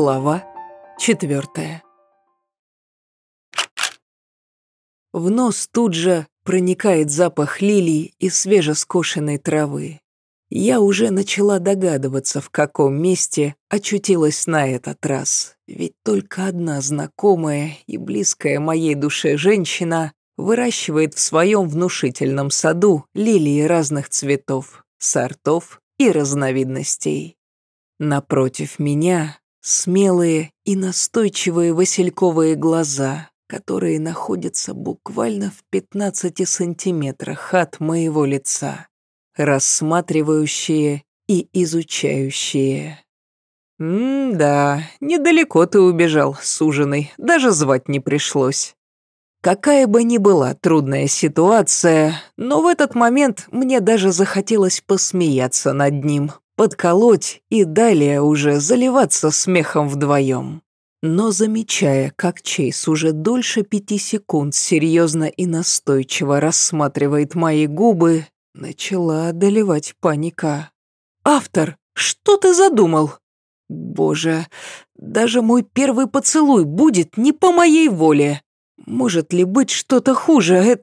Глава четвертая. В нос тут же проникает запах лилий и свежескошенной травы. Я уже начала догадываться, в каком месте очутилась на этот раз, ведь только одна знакомая и близкая моей душе женщина выращивает в своем внушительном саду лилии разных цветов, сортов и разновидностей. Напротив меня смелые и настойчивые васильковые глаза, которые находятся буквально в 15 сантиметрах от моего лица рассматривающие и изучающие. «М-да, недалеко ты убежал, суженый, даже звать не пришлось». Какая бы ни была трудная ситуация, но в этот момент мне даже захотелось посмеяться над ним, подколоть и далее уже заливаться смехом вдвоем. Но замечая, как Чейз уже дольше пяти секунд серьезно и настойчиво рассматривает мои губы, Начала одолевать паника. «Автор, что ты задумал?» «Боже, даже мой первый поцелуй будет не по моей воле. Может ли быть что-то хуже?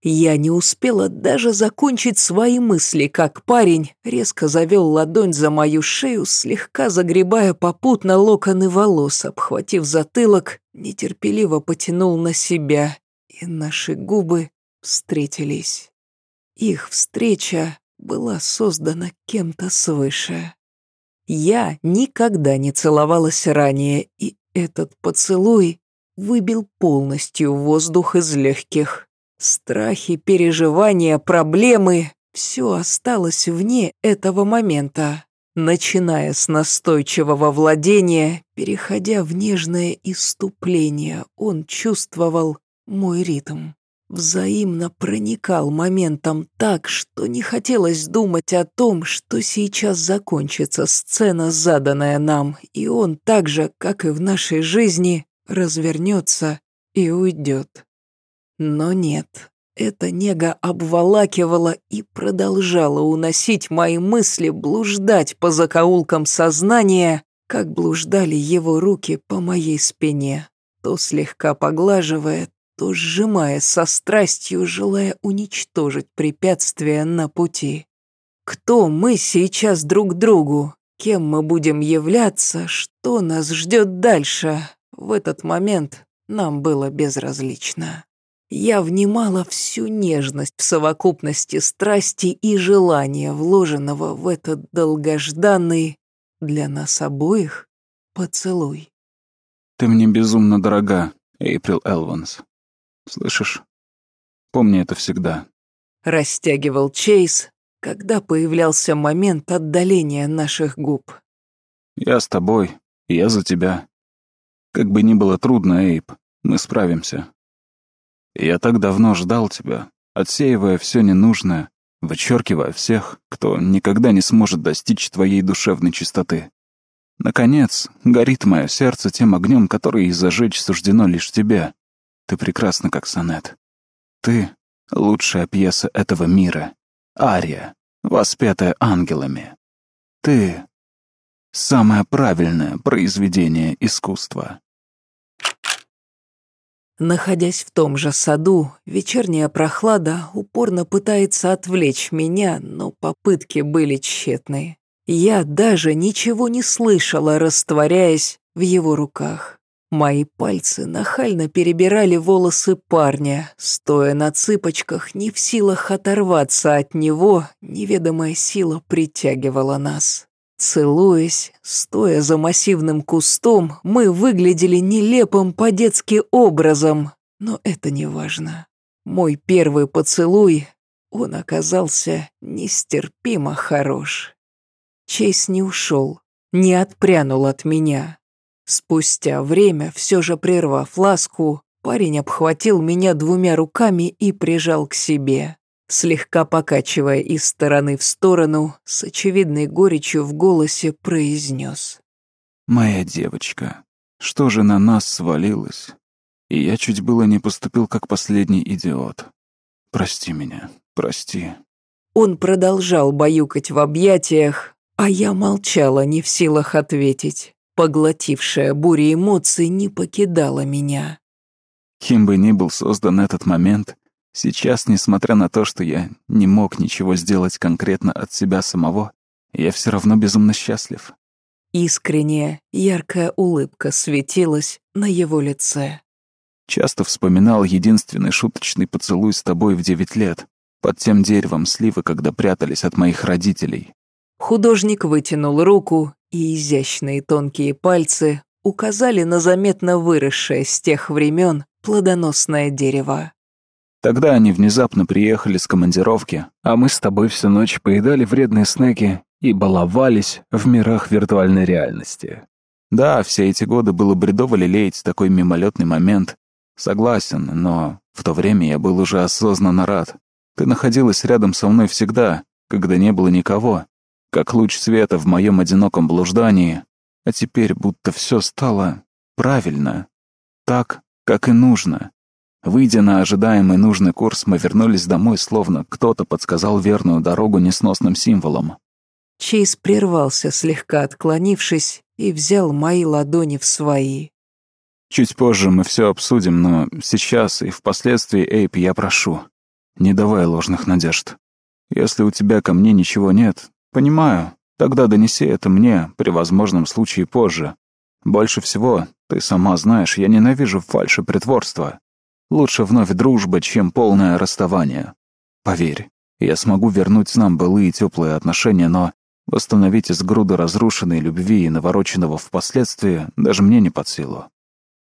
Это...» Я не успела даже закончить свои мысли, как парень резко завел ладонь за мою шею, слегка загребая попутно локоны волос, обхватив затылок, нетерпеливо потянул на себя, и наши губы встретились. Их встреча была создана кем-то свыше. Я никогда не целовалась ранее, и этот поцелуй выбил полностью воздух из легких. Страхи, переживания, проблемы — все осталось вне этого момента, начиная с настойчивого владения, переходя в нежное иступление, он чувствовал мой ритм взаимно проникал моментом так, что не хотелось думать о том, что сейчас закончится сцена, заданная нам, и он так же, как и в нашей жизни, развернется и уйдет. Но нет, эта нега обволакивала и продолжала уносить мои мысли, блуждать по закоулкам сознания, как блуждали его руки по моей спине, то слегка поглаживая, то сжимая со страстью, желая уничтожить препятствия на пути. Кто мы сейчас друг другу? Кем мы будем являться? Что нас ждет дальше? В этот момент нам было безразлично. Я внимала всю нежность в совокупности страсти и желания, вложенного в этот долгожданный для нас обоих поцелуй. «Ты мне безумно дорога, Эйприл Элванс», Слышишь? Помни это всегда. Растягивал Чейз, когда появлялся момент отдаления наших губ. Я с тобой, я за тебя. Как бы ни было трудно, Эйп, мы справимся. Я так давно ждал тебя, отсеивая все ненужное, вычеркивая всех, кто никогда не сможет достичь твоей душевной чистоты. Наконец, горит мое сердце тем огнем, который зажечь суждено лишь тебе. Ты прекрасна, как сонет. Ты — лучшая пьеса этого мира. Ария, воспетая ангелами. Ты — самое правильное произведение искусства. Находясь в том же саду, вечерняя прохлада упорно пытается отвлечь меня, но попытки были тщетны. Я даже ничего не слышала, растворяясь в его руках. Мои пальцы нахально перебирали волосы парня, стоя на цыпочках, не в силах оторваться от него, неведомая сила притягивала нас. Целуясь, стоя за массивным кустом, мы выглядели нелепым по-детски образом, но это не важно. Мой первый поцелуй, он оказался нестерпимо хорош. Чейз не ушел, не отпрянул от меня. Спустя время, все же прервав ласку, парень обхватил меня двумя руками и прижал к себе, слегка покачивая из стороны в сторону, с очевидной горечью в голосе произнес. «Моя девочка, что же на нас свалилось? И я чуть было не поступил как последний идиот. Прости меня, прости». Он продолжал баюкать в объятиях, а я молчала, не в силах ответить. Поглотившая буря эмоций не покидала меня. Кем бы ни был создан этот момент, сейчас, несмотря на то, что я не мог ничего сделать конкретно от себя самого, я все равно безумно счастлив. Искренняя, яркая улыбка светилась на его лице. Часто вспоминал единственный шуточный поцелуй с тобой в девять лет, под тем деревом сливы, когда прятались от моих родителей. Художник вытянул руку, и изящные тонкие пальцы указали на заметно выросшее с тех времен плодоносное дерево. Тогда они внезапно приехали с командировки, а мы с тобой всю ночь поедали вредные снеки и баловались в мирах виртуальной реальности. Да, все эти годы было бредово лелеять такой мимолетный момент. Согласен, но в то время я был уже осознанно рад. Ты находилась рядом со мной всегда, когда не было никого, как луч света в моем одиноком блуждании, а теперь будто все стало правильно, так, как и нужно. Выйдя на ожидаемый нужный курс, мы вернулись домой, словно кто-то подсказал верную дорогу несносным символом. Чейз прервался, слегка отклонившись, и взял мои ладони в свои. «Чуть позже мы все обсудим, но сейчас и впоследствии, Эйп, я прошу, не давай ложных надежд. Если у тебя ко мне ничего нет, понимаю, тогда донеси это мне при возможном случае позже. Больше всего, ты сама знаешь, я ненавижу фальши притворства. Лучше вновь дружба, чем полное расставание. Поверь, я смогу вернуть нам былые теплые отношения, но восстановить из груды разрушенной любви и навороченного впоследствии даже мне не под силу.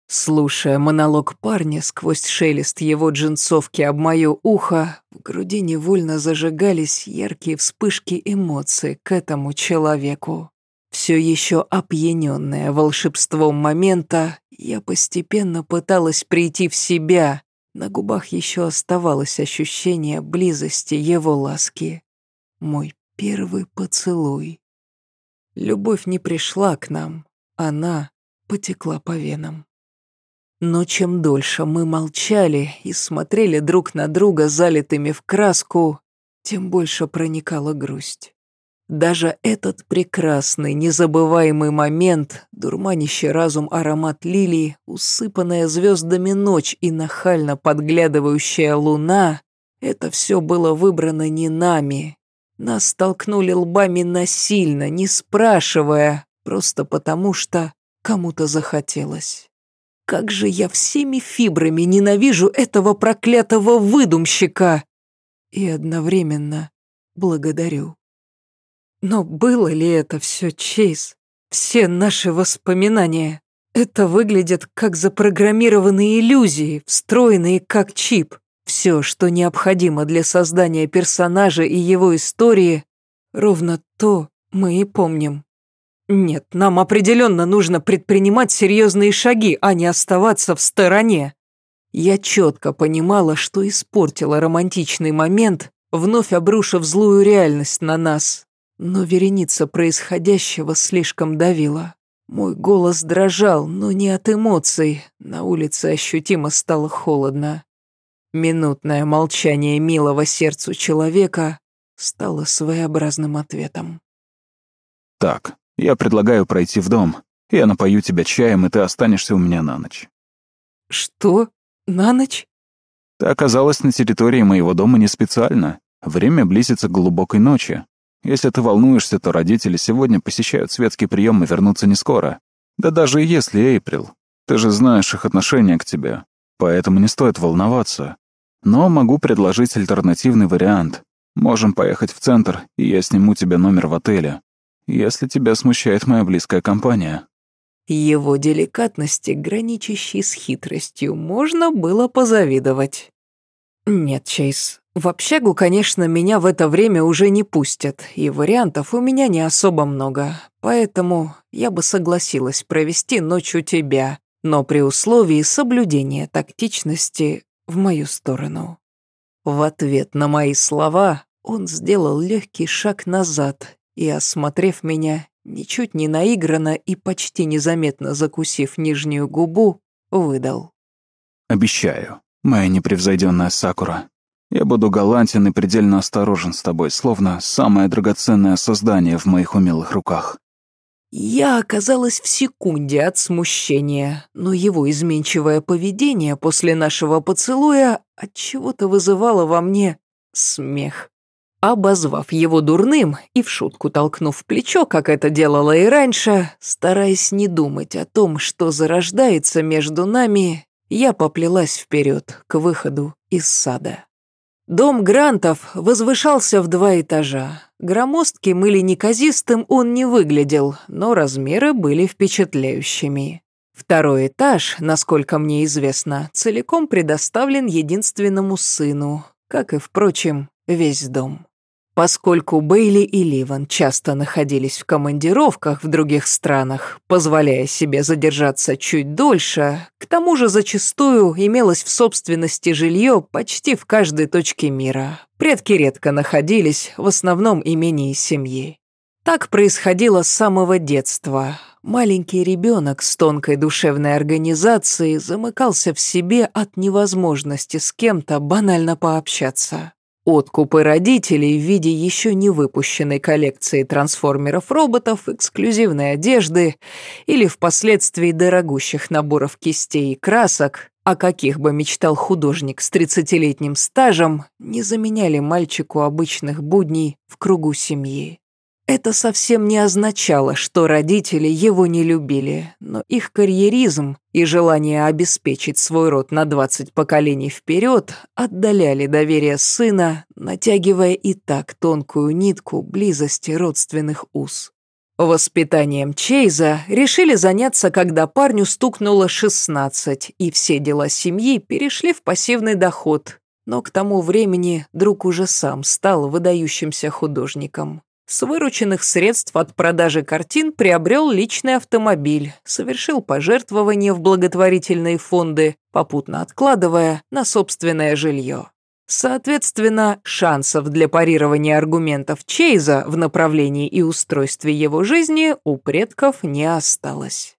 Слушая монолог парня сквозь шелест его джинсовки об моё ухо, в груди невольно зажигались яркие вспышки эмоций к этому человеку. Все еще опьяненная волшебством момента, я постепенно пыталась прийти в себя. На губах еще оставалось ощущение близости его ласки. Мой первый поцелуй. Любовь не пришла к нам, она потекла по венам. Но чем дольше мы молчали и смотрели друг на друга залитыми в краску, тем больше проникала грусть. Даже этот прекрасный, незабываемый момент, дурманящий разум аромат лилии, усыпанная звездами ночь и нахально подглядывающая луна, это все было выбрано не нами. Нас столкнули лбами насильно, не спрашивая, просто потому что кому-то захотелось. Как же я всеми фибрами ненавижу этого проклятого выдумщика! И одновременно благодарю. Но было ли это все, Чейз? Все наши воспоминания? Это выглядит как запрограммированные иллюзии, встроенные как чип. Все, что необходимо для создания персонажа и его истории, ровно то мы и помним. Нет, нам определенно нужно предпринимать серьезные шаги, а не оставаться в стороне. Я четко понимала, что испортила романтичный момент, вновь обрушив злую реальность на нас. Но вереница происходящего слишком давила. Мой голос дрожал, но не от эмоций. На улице ощутимо стало холодно. Минутное молчание милого сердцу человека стало своеобразным ответом. «Так, я предлагаю пройти в дом. Я напою тебя чаем, и ты останешься у меня на ночь». «Что? На ночь?» «Ты оказалась на территории моего дома не специально. Время близится к глубокой ночи. Если ты волнуешься, то родители сегодня посещают светский прием и вернутся не скоро. Да даже если Эйприл. Ты же знаешь их отношение к тебе. Поэтому не стоит волноваться. Но могу предложить альтернативный вариант. Можем поехать в центр, и я сниму тебе номер в отеле. Если тебя смущает моя близкая компания. Его деликатности, граничащей с хитростью, можно было позавидовать. Нет, Чейз, в общагу, конечно, меня в это время уже не пустят, и вариантов у меня не особо много, поэтому я бы согласилась провести ночь у тебя, но при условии соблюдения тактичности в мою сторону. В ответ на мои слова он сделал легкий шаг назад и, осмотрев меня, ничуть не наигранно и почти незаметно закусив нижнюю губу, выдал. «Обещаю, моя непревзойденная Сакура, я буду галантен и предельно осторожен с тобой, словно самое драгоценное создание в моих умелых руках». Я оказалась в секунде от смущения, но его изменчивое поведение после нашего поцелуя от чего-то вызывало во мне смех. Обозвав его дурным и в шутку толкнув плечо, как это делала и раньше, стараясь не думать о том, что зарождается между нами, я поплелась вперед к выходу из сада. Дом Грантов возвышался в два этажа. Громоздким или неказистым он не выглядел, но размеры были впечатляющими. Второй этаж, насколько мне известно, целиком предоставлен единственному сыну, как и, впрочем, весь дом. Поскольку Бейли и Ливан часто находились в командировках в других странах, позволяя себе задержаться чуть дольше, к тому же зачастую имелось в собственности жилье почти в каждой точке мира. Предки редко находились в основном имении семьи. Так происходило с самого детства. Маленький ребенок с тонкой душевной организацией замыкался в себе от невозможности с кем-то банально пообщаться. Откупы родителей в виде еще не выпущенной коллекции трансформеров-роботов, эксклюзивной одежды или впоследствии дорогущих наборов кистей и красок, о каких бы мечтал художник с 30-летним стажем, не заменяли мальчику обычных будней в кругу семьи. Это совсем не означало, что родители его не любили, но их карьеризм и желание обеспечить свой род на 20 поколений вперед отдаляли доверие сына, натягивая и так тонкую нитку близости родственных уз. Воспитанием Чейза решили заняться, когда парню стукнуло 16, и все дела семьи перешли в пассивный доход. Но к тому времени друг уже сам стал выдающимся художником. С вырученных средств от продажи картин приобрел личный автомобиль, совершил пожертвования в благотворительные фонды, попутно откладывая на собственное жилье. Соответственно, шансов для парирования аргументов Чейза в направлении и устройстве его жизни у предков не осталось.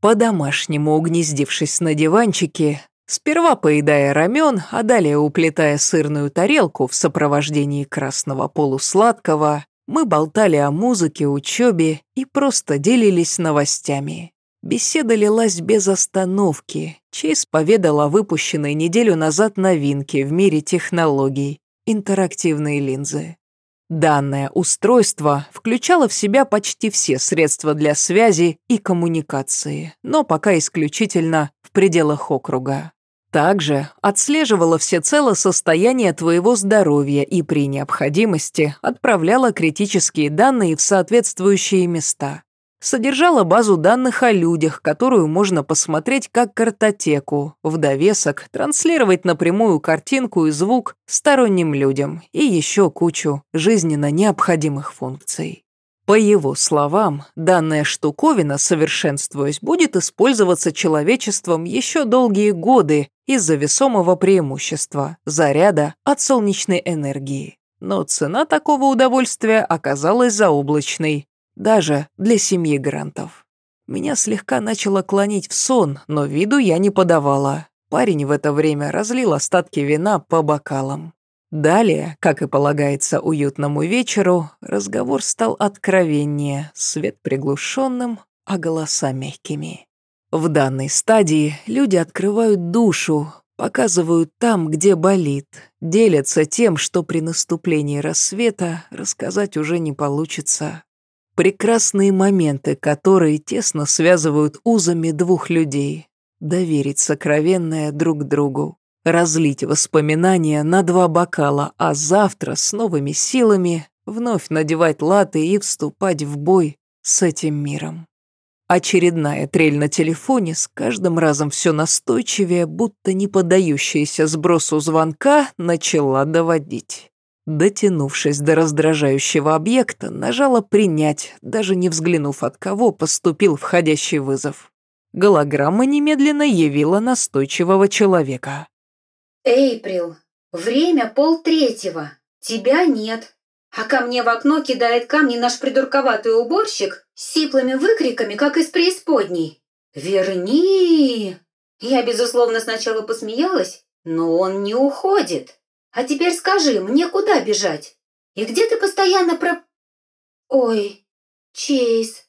По-домашнему угнездившись на диванчике, сперва поедая рамен, а далее уплетая сырную тарелку в сопровождении красного полусладкого, мы болтали о музыке, учебе и просто делились новостями. Беседа лилась без остановки. Чейз поведал о выпущенной неделю назад новинке в мире технологий – интерактивные линзы. Данное устройство включало в себя почти все средства для связи и коммуникации, но пока исключительно в пределах округа. Также отслеживала всецело состояние твоего здоровья и при необходимости отправляла критические данные в соответствующие места. Содержала базу данных о людях, которую можно посмотреть как картотеку, в довесок транслировать напрямую картинку и звук сторонним людям и еще кучу жизненно необходимых функций. По его словам, данная штуковина, совершенствуясь, будет использоваться человечеством еще долгие годы из-за весомого преимущества – заряда от солнечной энергии. Но цена такого удовольствия оказалась заоблачной, даже для семьи Грантов. Меня слегка начало клонить в сон, но виду я не подавала. Парень в это время разлил остатки вина по бокалам. Далее, как и полагается уютному вечеру, разговор стал откровеннее, свет приглушенным, а голоса мягкими. В данной стадии люди открывают душу, показывают там, где болит, делятся тем, что при наступлении рассвета рассказать уже не получится. Прекрасные моменты, которые тесно связывают узами двух людей, доверить сокровенное друг другу разлить воспоминания на два бокала, а завтра с новыми силами вновь надевать латы и вступать в бой с этим миром. Очередная трель на телефоне с каждым разом все настойчивее, будто не поддающаяся сбросу звонка, начала доводить. Дотянувшись до раздражающего объекта, нажала «принять», даже не взглянув от кого поступил входящий вызов. Голограмма немедленно явила настойчивого человека. Эйприл, время полтретьего, тебя нет. А ко мне в окно кидает камни наш придурковатый уборщик с сиплыми выкриками, как из преисподней. «Верни!» Я, безусловно, сначала посмеялась, но он не уходит. А теперь скажи, мне куда бежать? И где ты постоянно про... Ой, Чейз,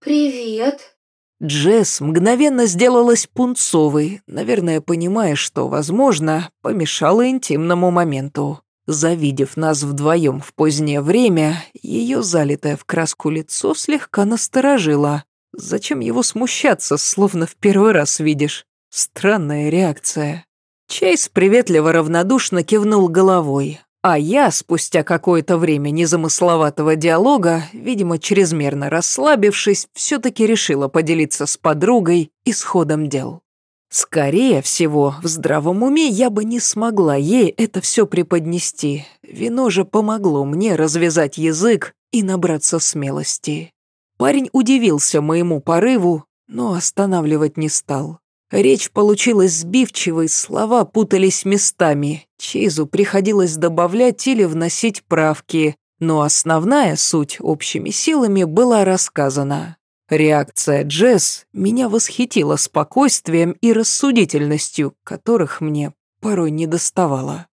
«Привет». Джесс мгновенно сделалась пунцовой, наверное, понимая, что, возможно, помешала интимному моменту. Завидев нас вдвоем в позднее время, ее залитое в краску лицо слегка насторожило. Зачем его смущаться, словно в первый раз видишь? Странная реакция. Чейз приветливо равнодушно кивнул головой, а я, спустя какое-то время незамысловатого диалога, видимо, чрезмерно расслабившись, все-таки решила поделиться с подругой исходом дел. Скорее всего, в здравом уме я бы не смогла ей это все преподнести. Вино же помогло мне развязать язык и набраться смелости. Парень удивился моему порыву, но останавливать не стал. Речь получилась сбивчивой, слова путались местами. Чейзу приходилось добавлять или вносить правки, но основная суть общими силами была рассказана. Реакция Джесс меня восхитила спокойствием и рассудительностью, которых мне порой не доставало.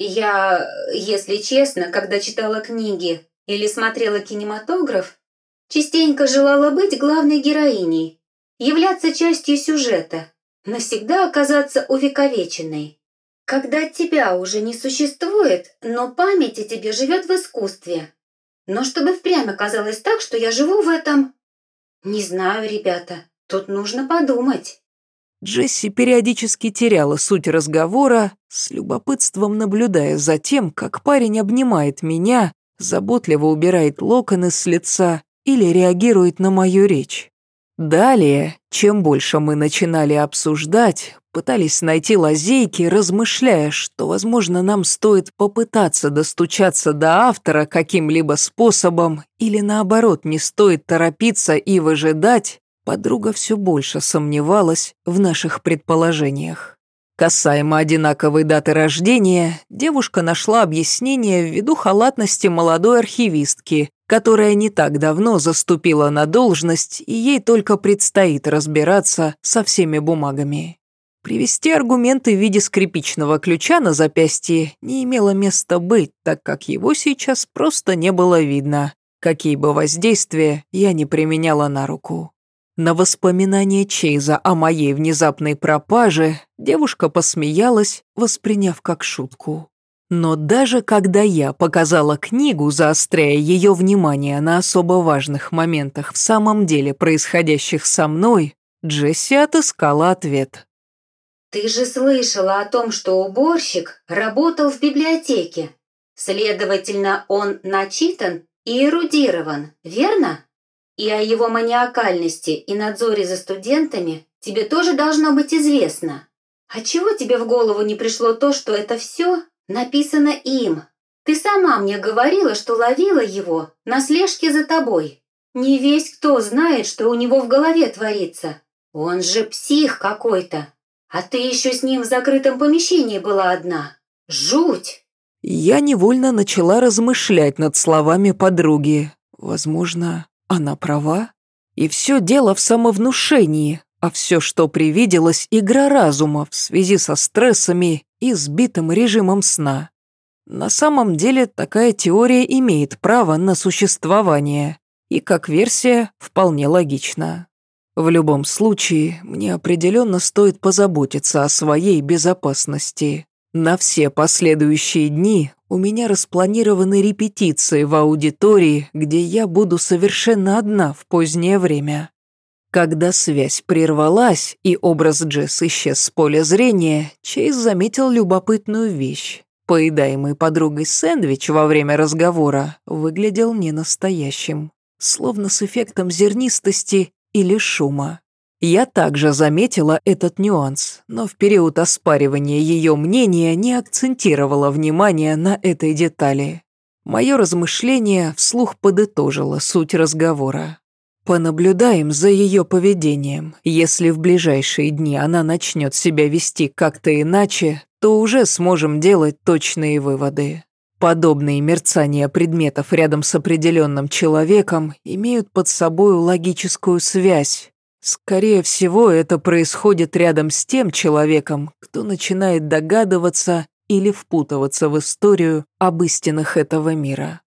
Я, если честно, когда читала книги или смотрела кинематограф, частенько желала быть главной героиней, являться частью сюжета, навсегда оказаться увековеченной. Когда тебя уже не существует, но память о тебе живет в искусстве. Но чтобы впрямь оказалось так, что я живу в этом... Не знаю, ребята, тут нужно подумать. Джесси периодически теряла суть разговора, с любопытством наблюдая за тем, как парень обнимает меня, заботливо убирает локоны с лица или реагирует на мою речь. Далее, чем больше мы начинали обсуждать, пытались найти лазейки, размышляя, что, возможно, нам стоит попытаться достучаться до автора каким-либо способом, или наоборот, не стоит торопиться и выжидать, подруга все больше сомневалась в наших предположениях. Касаемо одинаковой даты рождения, девушка нашла объяснение ввиду халатности молодой архивистки, которая не так давно заступила на должность, и ей только предстоит разбираться со всеми бумагами. Привести аргументы в виде скрипичного ключа на запястье не имело места быть, так как его сейчас просто не было видно, какие бы воздействия я не применяла на руку. На воспоминание Чейза о моей внезапной пропаже девушка посмеялась, восприняв как шутку. Но даже когда я показала книгу, заостряя ее внимание на особо важных моментах в самом деле происходящих со мной, Джесси отыскала ответ. «Ты же слышала о том, что уборщик работал в библиотеке. Следовательно, он начитан и эрудирован, верно?» И о его маниакальности и надзоре за студентами тебе тоже должно быть известно. А чего тебе в голову не пришло то, что это все написано им? Ты сама мне говорила, что ловила его на слежке за тобой. Не весь кто знает, что у него в голове творится. Он же псих какой-то. А ты еще с ним в закрытом помещении была одна. Жуть!» Я невольно начала размышлять над словами подруги. Возможно, она права. И все дело в самовнушении, а все, что привиделось, игра разума в связи со стрессами и сбитым режимом сна. На самом деле такая теория имеет право на существование, и как версия вполне логична. В любом случае, мне определенно стоит позаботиться о своей безопасности. На все последующие дни у меня распланированы репетиции в аудитории, где я буду совершенно одна в позднее время. Когда связь прервалась и образ Джесс исчез с поля зрения, Чейз заметил любопытную вещь. Поедаемый подругой сэндвич во время разговора выглядел ненастоящим, словно с эффектом зернистости или шума. Я также заметила этот нюанс, но в период оспаривания ее мнения не акцентировала внимание на этой детали. Мое размышление вслух подытожило суть разговора. Понаблюдаем за ее поведением. Если в ближайшие дни она начнет себя вести как-то иначе, то уже сможем делать точные выводы. Подобные мерцания предметов рядом с определенным человеком имеют под собой логическую связь, Скорее всего, это происходит рядом с тем человеком, кто начинает догадываться или впутываться в историю об истинах этого мира.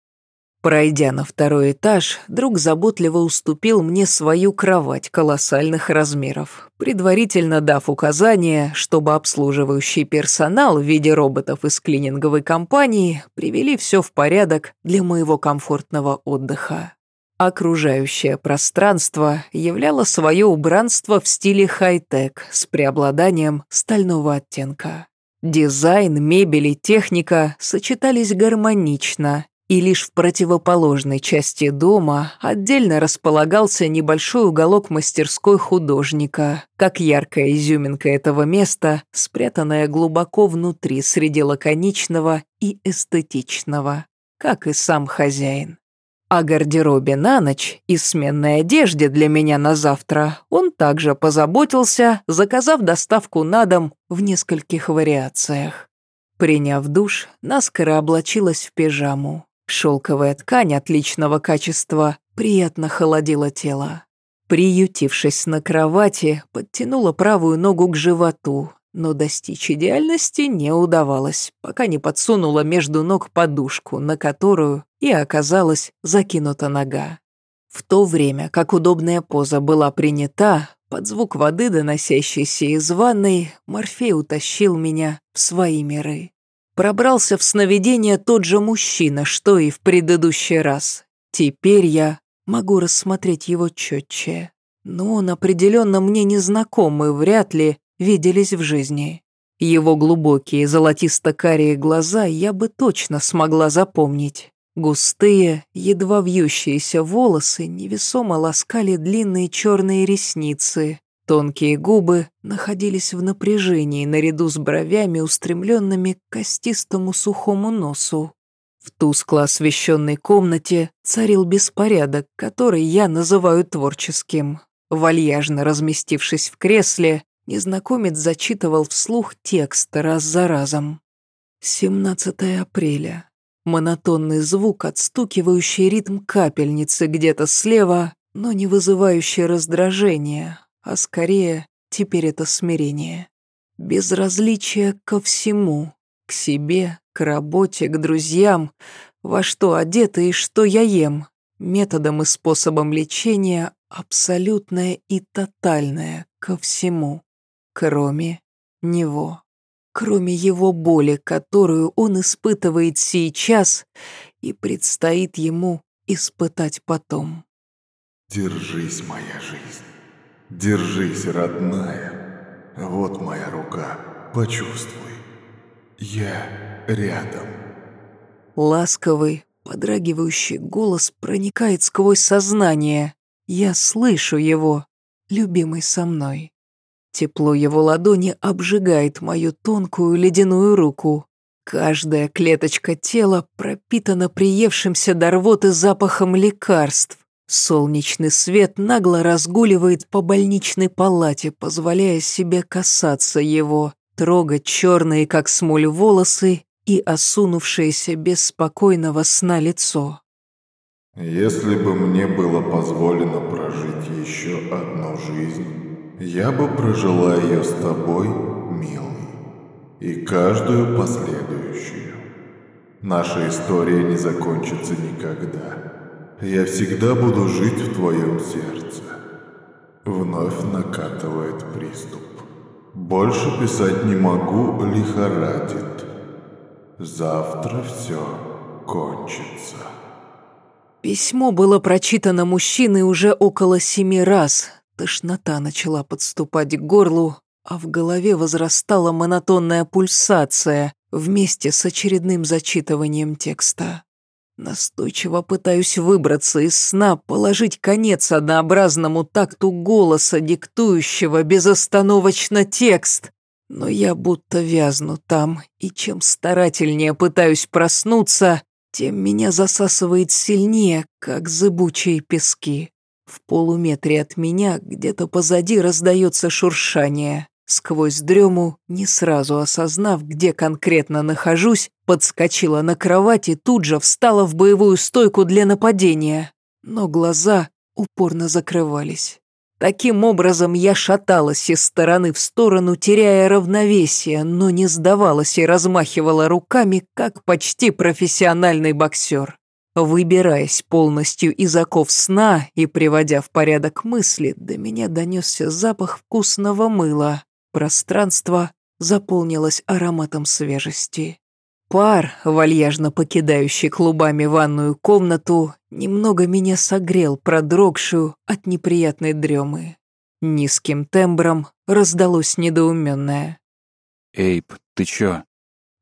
Пройдя на второй этаж, друг заботливо уступил мне свою кровать колоссальных размеров, предварительно дав указание, чтобы обслуживающий персонал в виде роботов из клининговой компании привели все в порядок для моего комфортного отдыха. Окружающее пространство являло свое убранство в стиле хай-тек с преобладанием стального оттенка. Дизайн, мебель и техника сочетались гармонично, и лишь в противоположной части дома отдельно располагался небольшой уголок мастерской художника, как яркая изюминка этого места, спрятанная глубоко внутри среди лаконичного и эстетичного, как и сам хозяин. О гардеробе на ночь и сменной одежде для меня на завтра он также позаботился, заказав доставку на дом в нескольких вариациях. Приняв душ, наскоро облачилась в пижаму. Шелковая ткань отличного качества приятно холодила тело. Приютившись на кровати, подтянула правую ногу к животу, но достичь идеальности не удавалось, пока не подсунула между ног подушку, на которую и оказалась закинута нога. В то время, как удобная поза была принята, под звук воды, доносящейся из ванной, Морфей утащил меня в свои миры. Пробрался в сновидение тот же мужчина, что и в предыдущий раз. Теперь я могу рассмотреть его четче. Но он определенно мне не и вряд ли виделись в жизни. Его глубокие золотисто-карие глаза я бы точно смогла запомнить. Густые, едва вьющиеся волосы невесомо ласкали длинные черные ресницы. Тонкие губы находились в напряжении наряду с бровями, устремленными к костистому сухому носу. В тускло освещенной комнате царил беспорядок, который я называю творческим. Вальяжно разместившись в кресле, Незнакомец зачитывал вслух текст раз за разом. 17 апреля. Монотонный звук, отстукивающий ритм капельницы где-то слева, но не вызывающий раздражения, а скорее теперь это смирение. Безразличие ко всему, к себе, к работе, к друзьям, во что одета и что я ем, методом и способом лечения абсолютное и тотальное ко всему кроме него, кроме его боли, которую он испытывает сейчас и предстоит ему испытать потом. Держись, моя жизнь. Держись, родная. Вот моя рука. Почувствуй. Я рядом. Ласковый, подрагивающий голос проникает сквозь сознание. Я слышу его, любимый со мной. Тепло его ладони обжигает мою тонкую ледяную руку. Каждая клеточка тела пропитана приевшимся до рвоты запахом лекарств. Солнечный свет нагло разгуливает по больничной палате, позволяя себе касаться его, трогать черные, как смоль, волосы и осунувшееся без спокойного сна лицо. «Если бы мне было позволено прожить еще одну жизнь...» Я бы прожила ее с тобой, милый, и каждую последующую. Наша история не закончится никогда. Я всегда буду жить в твоем сердце. Вновь накатывает приступ. Больше писать не могу, лихорадит. Завтра все кончится. Письмо было прочитано мужчиной уже около семи раз, Тошнота начала подступать к горлу, а в голове возрастала монотонная пульсация вместе с очередным зачитыванием текста. Настойчиво пытаюсь выбраться из сна, положить конец однообразному такту голоса, диктующего безостановочно текст. Но я будто вязну там, и чем старательнее пытаюсь проснуться, тем меня засасывает сильнее, как зыбучие пески. В полуметре от меня, где-то позади, раздается шуршание. Сквозь дрему, не сразу осознав, где конкретно нахожусь, подскочила на кровать и тут же встала в боевую стойку для нападения. Но глаза упорно закрывались. Таким образом, я шаталась из стороны в сторону, теряя равновесие, но не сдавалась и размахивала руками, как почти профессиональный боксер. Выбираясь полностью из оков сна и приводя в порядок мысли, до меня донесся запах вкусного мыла. Пространство заполнилось ароматом свежести. Пар, вальяжно покидающий клубами ванную комнату, немного меня согрел, продрогшую от неприятной дремы. Низким тембром раздалось недоуменное. «Эйб, ты чё?»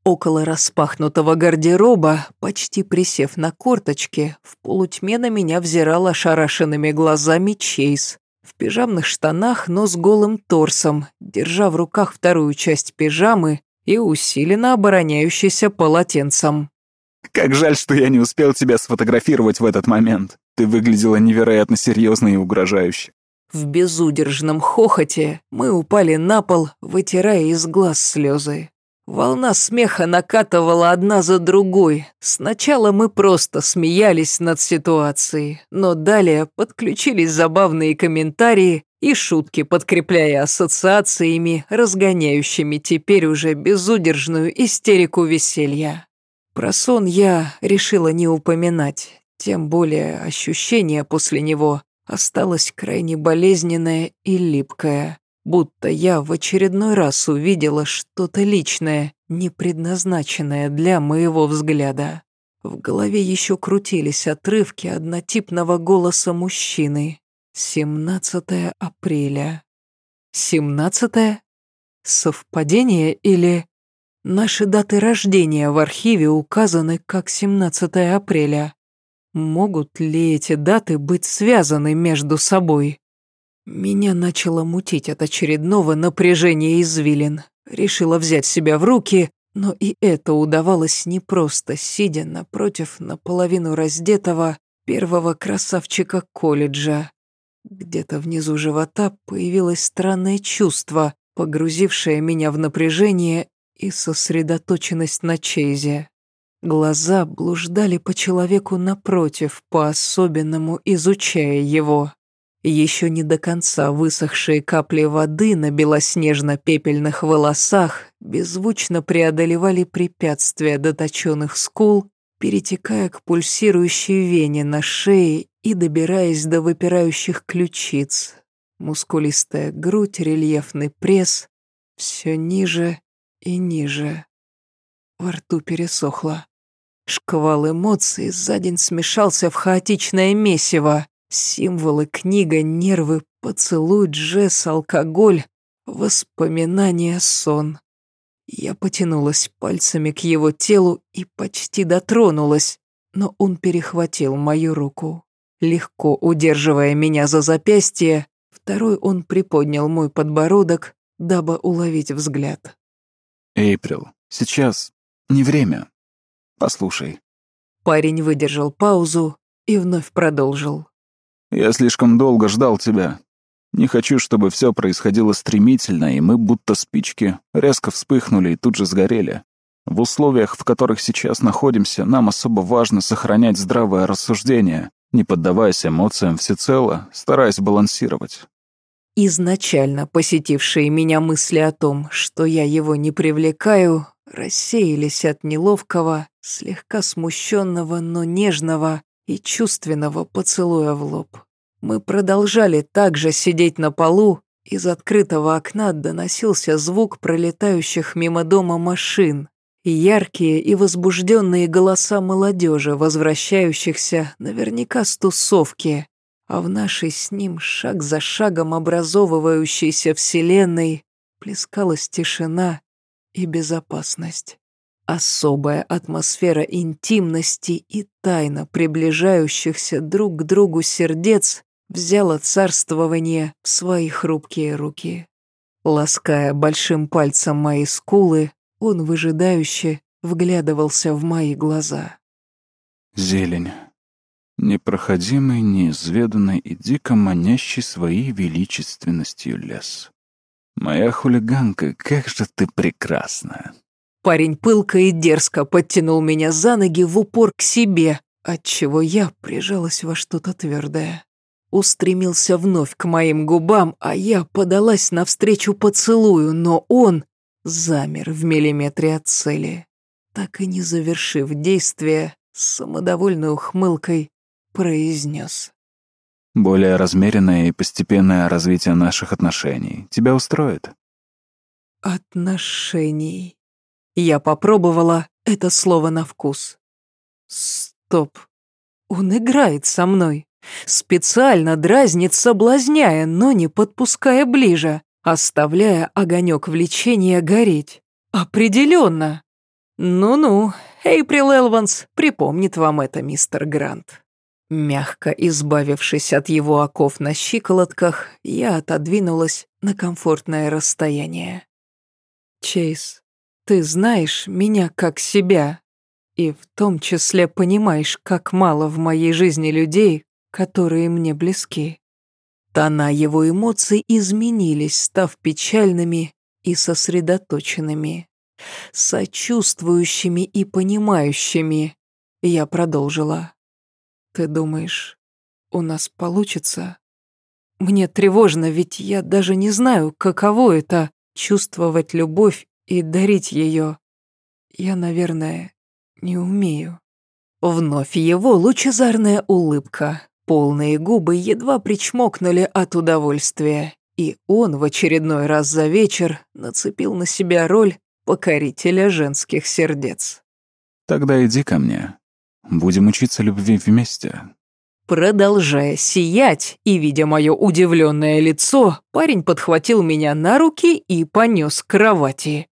Около распахнутого гардероба, почти присев на корточки, в полутьме на меня взирал ошарашенными глазами Чейз. В пижамных штанах, но с голым торсом, держа в руках вторую часть пижамы и усиленно обороняющийся полотенцем. «Как жаль, что я не успел тебя сфотографировать в этот момент. Ты выглядела невероятно серьезно и угрожающе». В безудержном хохоте мы упали на пол, вытирая из глаз слезы. Волна смеха накатывала одна за другой. Сначала мы просто смеялись над ситуацией, но далее подключились забавные комментарии и шутки, подкрепляя ассоциациями, разгоняющими теперь уже безудержную истерику веселья. Про сон я решила не упоминать, тем более ощущение после него осталось крайне болезненное и липкое. Будто я в очередной раз увидела что-то личное, не предназначенное для моего взгляда. В голове еще крутились отрывки однотипного голоса мужчины. 17 апреля. 17 Совпадение или... Наши даты рождения в архиве указаны как 17 апреля. Могут ли эти даты быть связаны между собой? Меня начало мутить от очередного напряжения извилин. Решила взять себя в руки, но и это удавалось не просто, сидя напротив наполовину раздетого первого красавчика колледжа. Где-то внизу живота появилось странное чувство, погрузившее меня в напряжение и сосредоточенность на Чейзе. Глаза блуждали по человеку напротив, по-особенному изучая его. Еще не до конца высохшие капли воды на белоснежно-пепельных волосах беззвучно преодолевали препятствия до точенных скул, перетекая к пульсирующей вене на шее и добираясь до выпирающих ключиц. Мускулистая грудь, рельефный пресс, все ниже и ниже. Во рту пересохло. Шквал эмоций за день смешался в хаотичное месиво. Символы, книга, нервы, поцелуй, джесс, алкоголь, воспоминания, сон. Я потянулась пальцами к его телу и почти дотронулась, но он перехватил мою руку. Легко удерживая меня за запястье, второй он приподнял мой подбородок, дабы уловить взгляд. «Эйприл, сейчас не время. Послушай». Парень выдержал паузу и вновь продолжил. Я слишком долго ждал тебя. Не хочу, чтобы все происходило стремительно, и мы, будто спички, резко вспыхнули и тут же сгорели. В условиях, в которых сейчас находимся, нам особо важно сохранять здравое рассуждение, не поддаваясь эмоциям всецело, стараясь балансировать. Изначально посетившие меня мысли о том, что я его не привлекаю, рассеялись от неловкого, слегка смущенного, но нежного и чувственного поцелуя в лоб. Мы продолжали также сидеть на полу, из открытого окна доносился звук пролетающих мимо дома машин и яркие и возбужденные голоса молодежи, возвращающихся наверняка с тусовки, а в нашей с ним шаг за шагом образовывающейся вселенной плескалась тишина и безопасность. Особая атмосфера интимности и тайно приближающихся друг к другу сердец взяла царствование в свои хрупкие руки. Лаская большим пальцем мои скулы, он выжидающе вглядывался в мои глаза. Зелень. Непроходимый, неизведанный и дико манящий своей величественностью лес. Моя хулиганка, как же ты прекрасна. Парень пылко и дерзко подтянул меня за ноги в упор к себе, отчего я прижалась во что-то твердое. Устремился вновь к моим губам, а я подалась навстречу поцелую, но он замер в миллиметре от цели. Так и не завершив действие, с самодовольной ухмылкой произнес. Более размеренное и постепенное развитие наших отношений тебя устроит? Отношений. Я попробовала это слово на вкус. Стоп. Он играет со мной. Специально дразнит, соблазняя, но не подпуская ближе, оставляя огонек влечения гореть. Определенно. Ну-ну, Эйприл Элванс припомнит вам это, мистер Грант. Мягко избавившись от его оков на щиколотках, я отодвинулась на комфортное расстояние. Чейз, ты знаешь меня как себя, и в том числе понимаешь, как мало в моей жизни людей, которые мне близки. Тона его эмоций изменились, став печальными и сосредоточенными, сочувствующими и понимающими. Я продолжила. «Ты думаешь, у нас получится? Мне тревожно, ведь я даже не знаю, каково это — чувствовать любовь и дарить ее. Я, наверное, не умею». Вновь его лучезарная улыбка, полные губы едва причмокнули от удовольствия, и он в очередной раз за вечер нацепил на себя роль покорителя женских сердец. Тогда иди ко мне. Будем учиться любви вместе. Продолжая сиять и видя мое удивленное лицо, парень подхватил меня на руки и понес к кровати.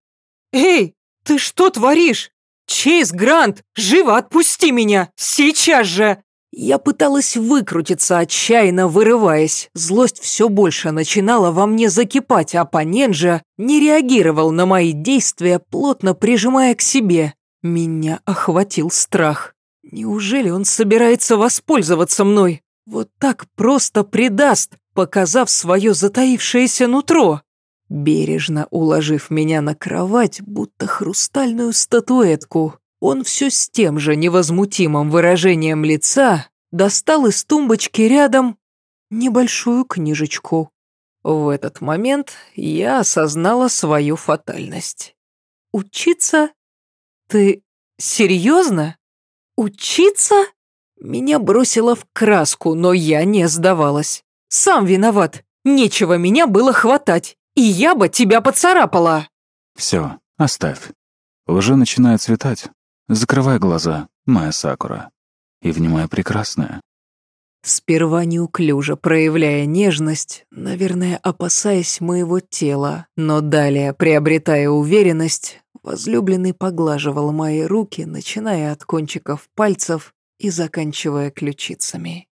«Эй, ты что творишь? Чейз Грант, живо отпусти меня! Сейчас же!» Я пыталась выкрутиться, отчаянно вырываясь. Злость все больше начинала во мне закипать, а Паненджа не реагировал на мои действия, плотно прижимая к себе. Меня охватил страх. Неужели он собирается воспользоваться мной? Вот так просто предаст, показав свое затаившееся нутро. Бережно уложив меня на кровать, будто хрустальную статуэтку, он все с тем же невозмутимым выражением лица достал из тумбочки рядом небольшую книжечку. В этот момент я осознала свою фатальность. «Учиться? Ты серьезно? Учиться?» Меня бросило в краску, но я не сдавалась. «Сам виноват. Нечего меня было хватать, и я бы тебя поцарапала!» Все, оставь. Уже начинает светать. Закрывай глаза, моя Сакура, и внимай прекрасная. Сперва неуклюже проявляя нежность, наверное, опасаясь моего тела, но далее, приобретая уверенность, возлюбленный поглаживал мои руки, начиная от кончиков пальцев и заканчивая ключицами.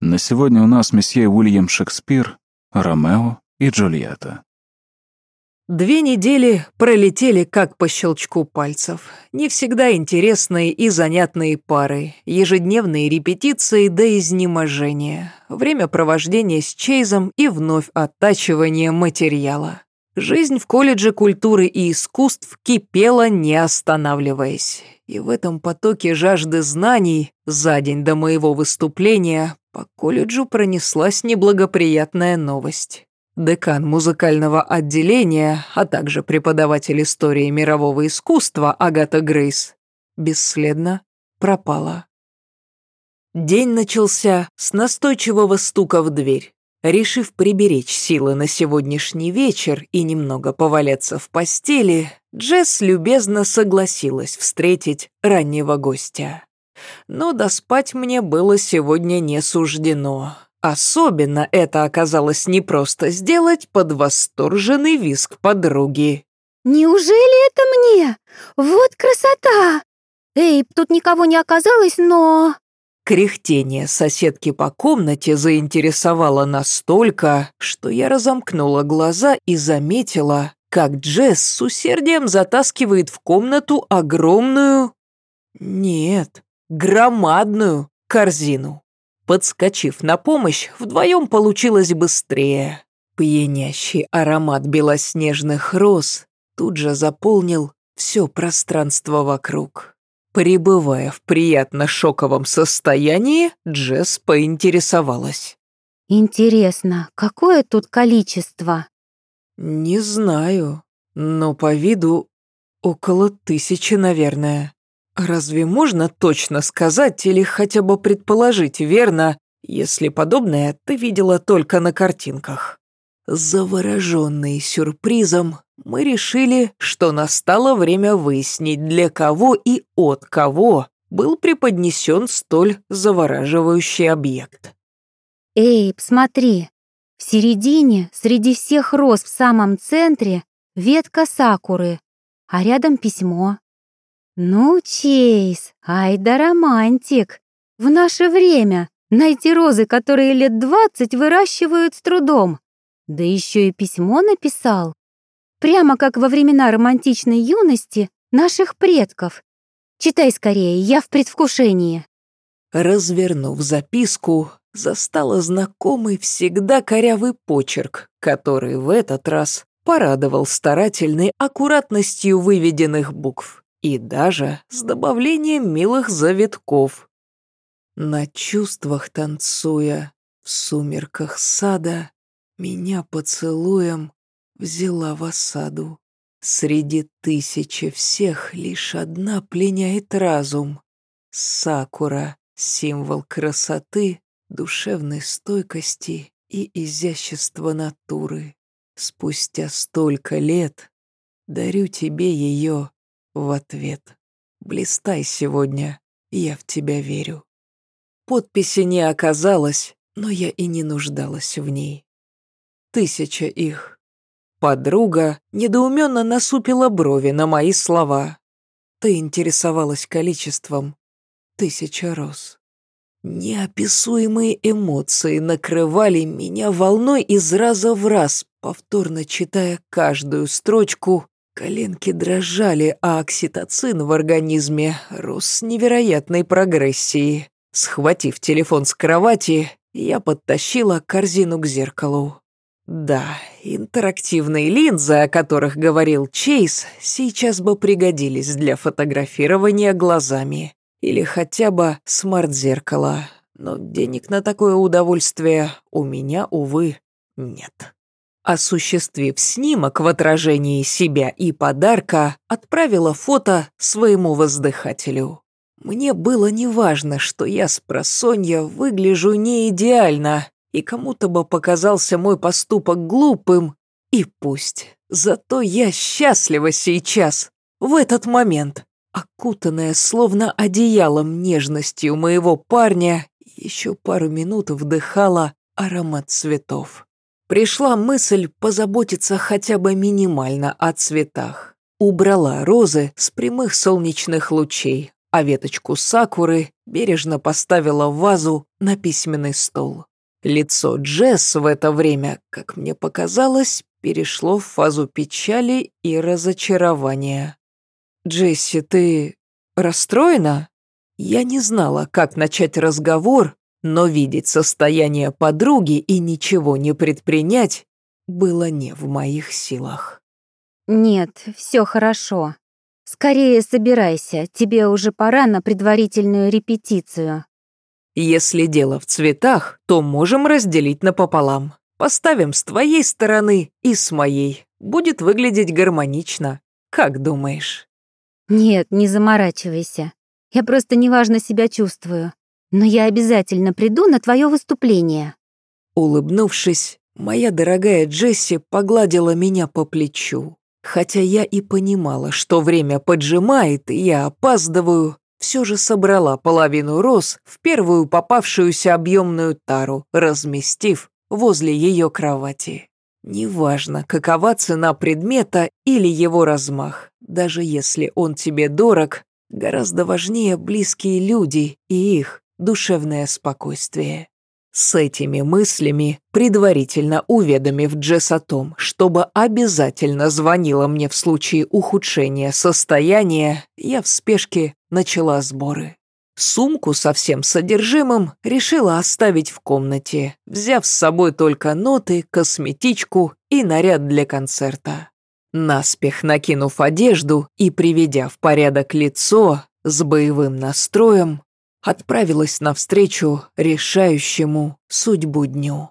На сегодня у нас месье Уильям Шекспир, Ромео и Джульетта. Две недели пролетели как по щелчку пальцев. Не всегда интересные и занятные пары, ежедневные репетиции до изнеможения, время провождения с Чейзом и вновь оттачивание материала. Жизнь в колледже культуры и искусств кипела, не останавливаясь. И в этом потоке жажды знаний за день до моего выступления по колледжу пронеслась неблагоприятная новость. Декан музыкального отделения, а также преподаватель истории мирового искусства Агата Грейс бесследно пропала. День начался с настойчивого стука в дверь. Решив приберечь силы на сегодняшний вечер и немного поваляться в постели, Джесс любезно согласилась встретить раннего гостя. Но доспать мне было сегодня не суждено. Особенно это оказалось непросто сделать под восторженный визг подруги. «Неужели это мне? Вот красота! Эй, тут никого не оказалось, но...» Кряхтение соседки по комнате заинтересовало настолько, что я разомкнула глаза и заметила, как Джесс с усердием затаскивает в комнату огромную... Нет, громадную корзину. Подскочив на помощь, вдвоем получилось быстрее. Пьянящий аромат белоснежных роз тут же заполнил все пространство вокруг. Пребывая в приятно шоковом состоянии, Джесс поинтересовалась. «Интересно, какое тут количество?» «Не знаю, но по виду около тысячи, наверное». Разве можно точно сказать или хотя бы предположить верно, если подобное ты видела только на картинках? Завороженные сюрпризом, мы решили, что настало время выяснить, для кого и от кого был преподнесен столь завораживающий объект. Эй, смотри, в середине, среди всех роз в самом центре, ветка сакуры, а рядом письмо. Ну, Чейз, ай да романтик. В наше время найти розы, которые лет двадцать выращивают с трудом. Да еще и письмо написал. Прямо как во времена романтичной юности наших предков. Читай скорее, я в предвкушении. Развернув записку, застала знакомый всегда корявый почерк, который в этот раз порадовал старательной аккуратностью выведенных букв и даже с добавлением милых завитков. На чувствах танцуя, в сумерках сада, меня поцелуем взяла в осаду. Среди тысячи всех лишь одна пленяет разум. Сакура — символ красоты, душевной стойкости и изящества натуры. Спустя столько лет дарю тебе ее в ответ. Блистай сегодня, я в тебя верю. Подписи не оказалось, но я и не нуждалась в ней. Тысяча их. Подруга недоуменно насупила брови на мои слова. Ты интересовалась количеством. Тысяча роз. Неописуемые эмоции накрывали меня волной из раза в раз, повторно читая каждую строчку. Коленки дрожали, а окситоцин в организме рос с невероятной прогрессией. Схватив телефон с кровати, я подтащила корзину к зеркалу. Да, интерактивные линзы, о которых говорил Чейз, сейчас бы пригодились для фотографирования глазами. Или хотя бы смарт-зеркало. Но денег на такое удовольствие у меня, увы, нет. Осуществив снимок в отражении себя и подарка, отправила фото своему воздыхателю. Мне было неважно, что я с просонья выгляжу не идеально, и кому-то бы показался мой поступок глупым, и пусть. Зато я счастлива сейчас, в этот момент окутанная словно одеялом нежностью моего парня, еще пару минут вдыхала аромат цветов. Пришла мысль позаботиться хотя бы минимально о цветах. Убрала розы с прямых солнечных лучей, а веточку сакуры бережно поставила в вазу на письменный стол. Лицо Джесс в это время, как мне показалось, перешло в фазу печали и разочарования. «Джесси, ты расстроена?» Я не знала, как начать разговор, но видеть состояние подруги и ничего не предпринять было не в моих силах. Нет, все хорошо. Скорее собирайся, тебе уже пора на предварительную репетицию. Если дело в цветах, то можем разделить напополам. Поставим с твоей стороны и с моей. Будет выглядеть гармонично. Как думаешь? «Нет, не заморачивайся. Я просто неважно себя чувствую. Но я обязательно приду на твое выступление». Улыбнувшись, моя дорогая Джесси погладила меня по плечу. Хотя я и понимала, что время поджимает, и я опаздываю, все же собрала половину роз в первую попавшуюся объемную тару, разместив возле ее кровати. Неважно, какова цена предмета или его размах, даже если он тебе дорог, гораздо важнее близкие люди и их душевное спокойствие. С этими мыслями, предварительно уведомив Джесс о том, чтобы обязательно звонила мне в случае ухудшения состояния, я в спешке начала сборы. Сумку со всем содержимым решила оставить в комнате, взяв с собой только ноты, косметичку и наряд для концерта. Наспех накинув одежду и приведя в порядок лицо с боевым настроем, отправилась навстречу решающему судьбу дню.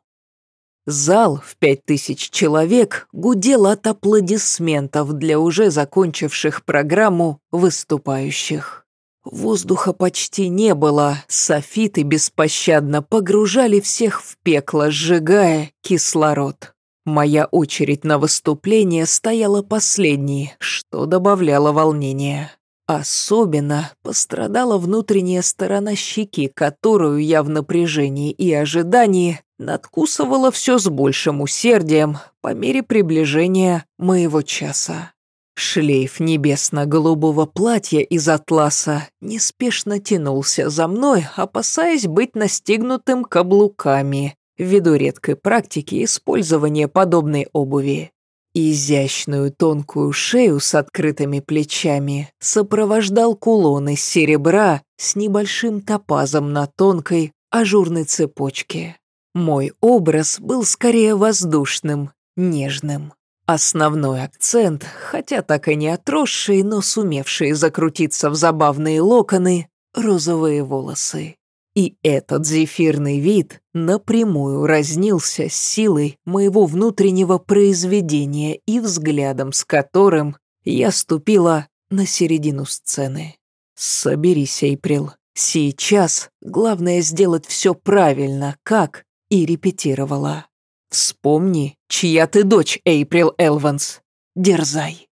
Зал в пять тысяч человек гудел от аплодисментов для уже закончивших программу выступающих. Воздуха почти не было, софиты беспощадно погружали всех в пекло, сжигая кислород. Моя очередь на выступление стояла последней, что добавляло волнения. Особенно пострадала внутренняя сторона щеки, которую я в напряжении и ожидании надкусывала все с большим усердием по мере приближения моего часа. Шлейф небесно-голубого платья из атласа неспешно тянулся за мной, опасаясь быть настигнутым каблуками, ввиду редкой практики использования подобной обуви. Изящную тонкую шею с открытыми плечами сопровождал кулон из серебра с небольшим топазом на тонкой ажурной цепочке. Мой образ был скорее воздушным, нежным. Основной акцент, хотя так и не отросшие, но сумевшие закрутиться в забавные локоны, розовые волосы. И этот зефирный вид напрямую разнился с силой моего внутреннего произведения и взглядом, с которым я ступила на середину сцены. «Соберись, Эйприл. Сейчас главное сделать все правильно, как и репетировала. Вспомни, чья ты дочь, Эйприл Элванс. Дерзай.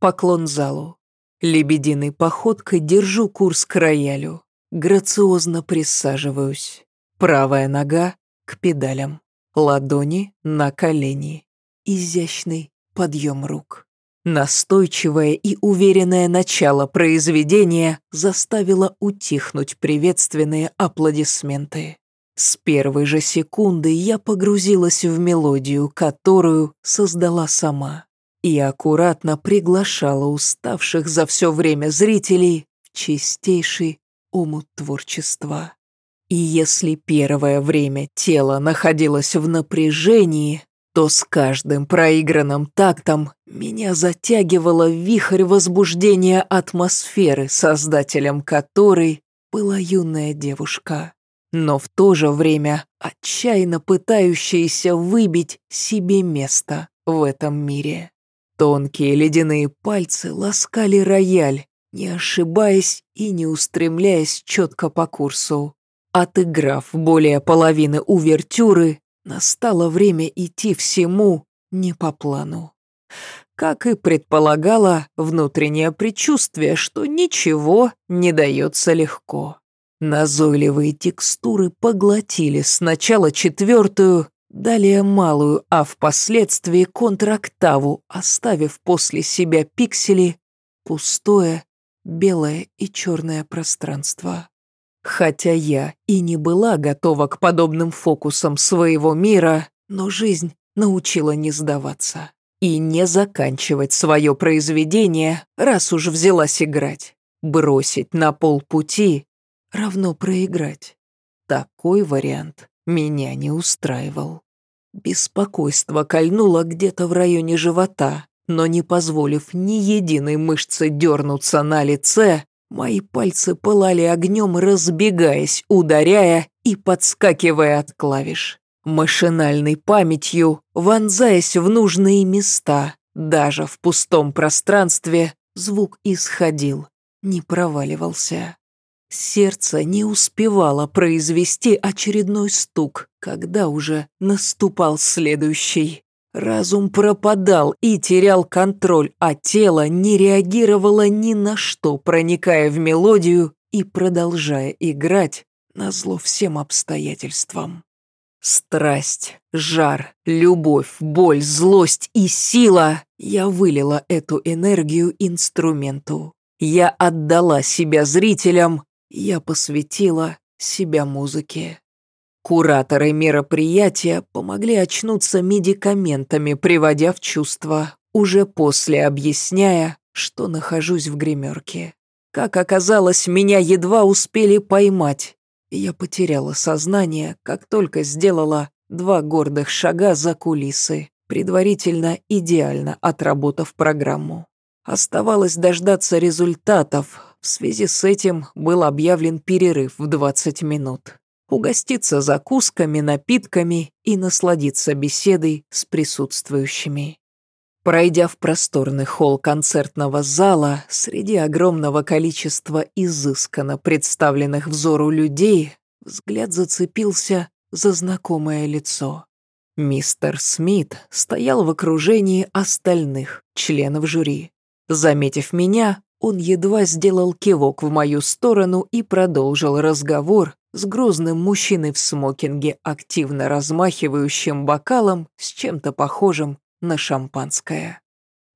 Поклон залу. Лебединой походкой держу курс к роялю. Грациозно присаживаюсь. Правая нога к педалям. Ладони на колени. Изящный подъем рук. Настойчивое и уверенное начало произведения заставило утихнуть приветственные аплодисменты. С первой же секунды я погрузилась в мелодию, которую создала сама, и аккуратно приглашала уставших за все время зрителей в чистейший омут творчества. И если первое время тело находилось в напряжении, то с каждым проигранным тактом меня затягивало вихрь возбуждения атмосферы, создателем которой была юная девушка но в то же время отчаянно пытающаяся выбить себе место в этом мире. Тонкие ледяные пальцы ласкали рояль, не ошибаясь и не устремляясь четко по курсу. Отыграв более половины увертюры, настало время идти всему не по плану. Как и предполагала внутреннее предчувствие, что ничего не дается легко. Назойливые текстуры поглотили сначала четвертую, далее малую, а впоследствии контрактаву, оставив после себя пиксели пустое, белое и черное пространство. Хотя я и не была готова к подобным фокусам своего мира, но жизнь научила не сдаваться и не заканчивать свое произведение, раз уж взялась играть. Бросить на полпути равно проиграть. Такой вариант меня не устраивал. Беспокойство кольнуло где-то в районе живота, но не позволив ни единой мышцы дернуться на лице, мои пальцы пылали огнем, разбегаясь, ударяя и подскакивая от клавиш. Машинальной памятью, вонзаясь в нужные места, даже в пустом пространстве, звук исходил, не проваливался. Сердце не успевало произвести очередной стук, когда уже наступал следующий. Разум пропадал и терял контроль, а тело не реагировало ни на что, проникая в мелодию и продолжая играть на зло всем обстоятельствам. Страсть, жар, любовь, боль, злость и сила — я вылила эту энергию инструменту. Я отдала себя зрителям, я посвятила себя музыке. Кураторы мероприятия помогли очнуться медикаментами, приводя в чувство, уже после объясняя, что нахожусь в гримерке. Как оказалось, меня едва успели поймать. Я потеряла сознание, как только сделала два гордых шага за кулисы, предварительно идеально отработав программу. Оставалось дождаться результатов, в связи с этим был объявлен перерыв в 20 минут. Угоститься закусками, напитками и насладиться беседой с присутствующими. Пройдя в просторный холл концертного зала, среди огромного количества изысканно представленных взору людей, взгляд зацепился за знакомое лицо. Мистер Смит стоял в окружении остальных членов жюри. Заметив меня, он едва сделал кивок в мою сторону и продолжил разговор с грозным мужчиной в смокинге, активно размахивающим бокалом с чем-то похожим на шампанское.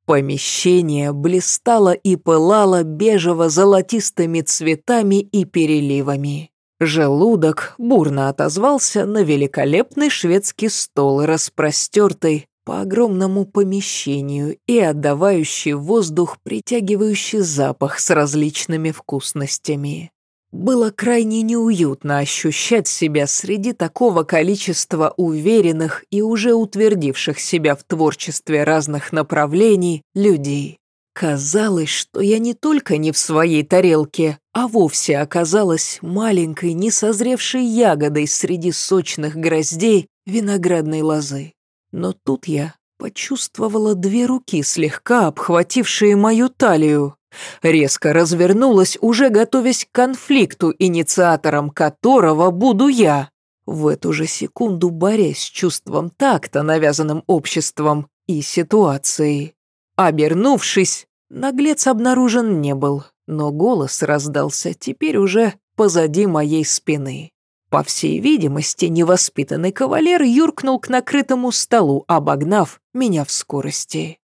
Помещение блистало и пылало бежево-золотистыми цветами и переливами. Желудок бурно отозвался на великолепный шведский стол, распростертый по огромному помещению и отдавающий воздух притягивающий запах с различными вкусностями. Было крайне неуютно ощущать себя среди такого количества уверенных и уже утвердивших себя в творчестве разных направлений людей. Казалось, что я не только не в своей тарелке, а вовсе оказалась маленькой, несозревшей ягодой среди сочных гроздей виноградной лозы. Но тут я почувствовала две руки, слегка обхватившие мою талию. Резко развернулась, уже готовясь к конфликту, инициатором которого буду я. В эту же секунду борясь с чувством такта, навязанным обществом и ситуацией. Обернувшись, наглец обнаружен не был, но голос раздался теперь уже позади моей спины. По всей видимости, невоспитанный кавалер юркнул к накрытому столу, обогнав меня в скорости.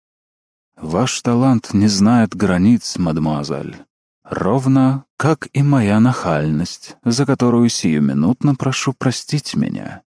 Ваш талант не знает границ, мадемуазель. Ровно, как и моя нахальность, за которую сиюминутно прошу простить меня».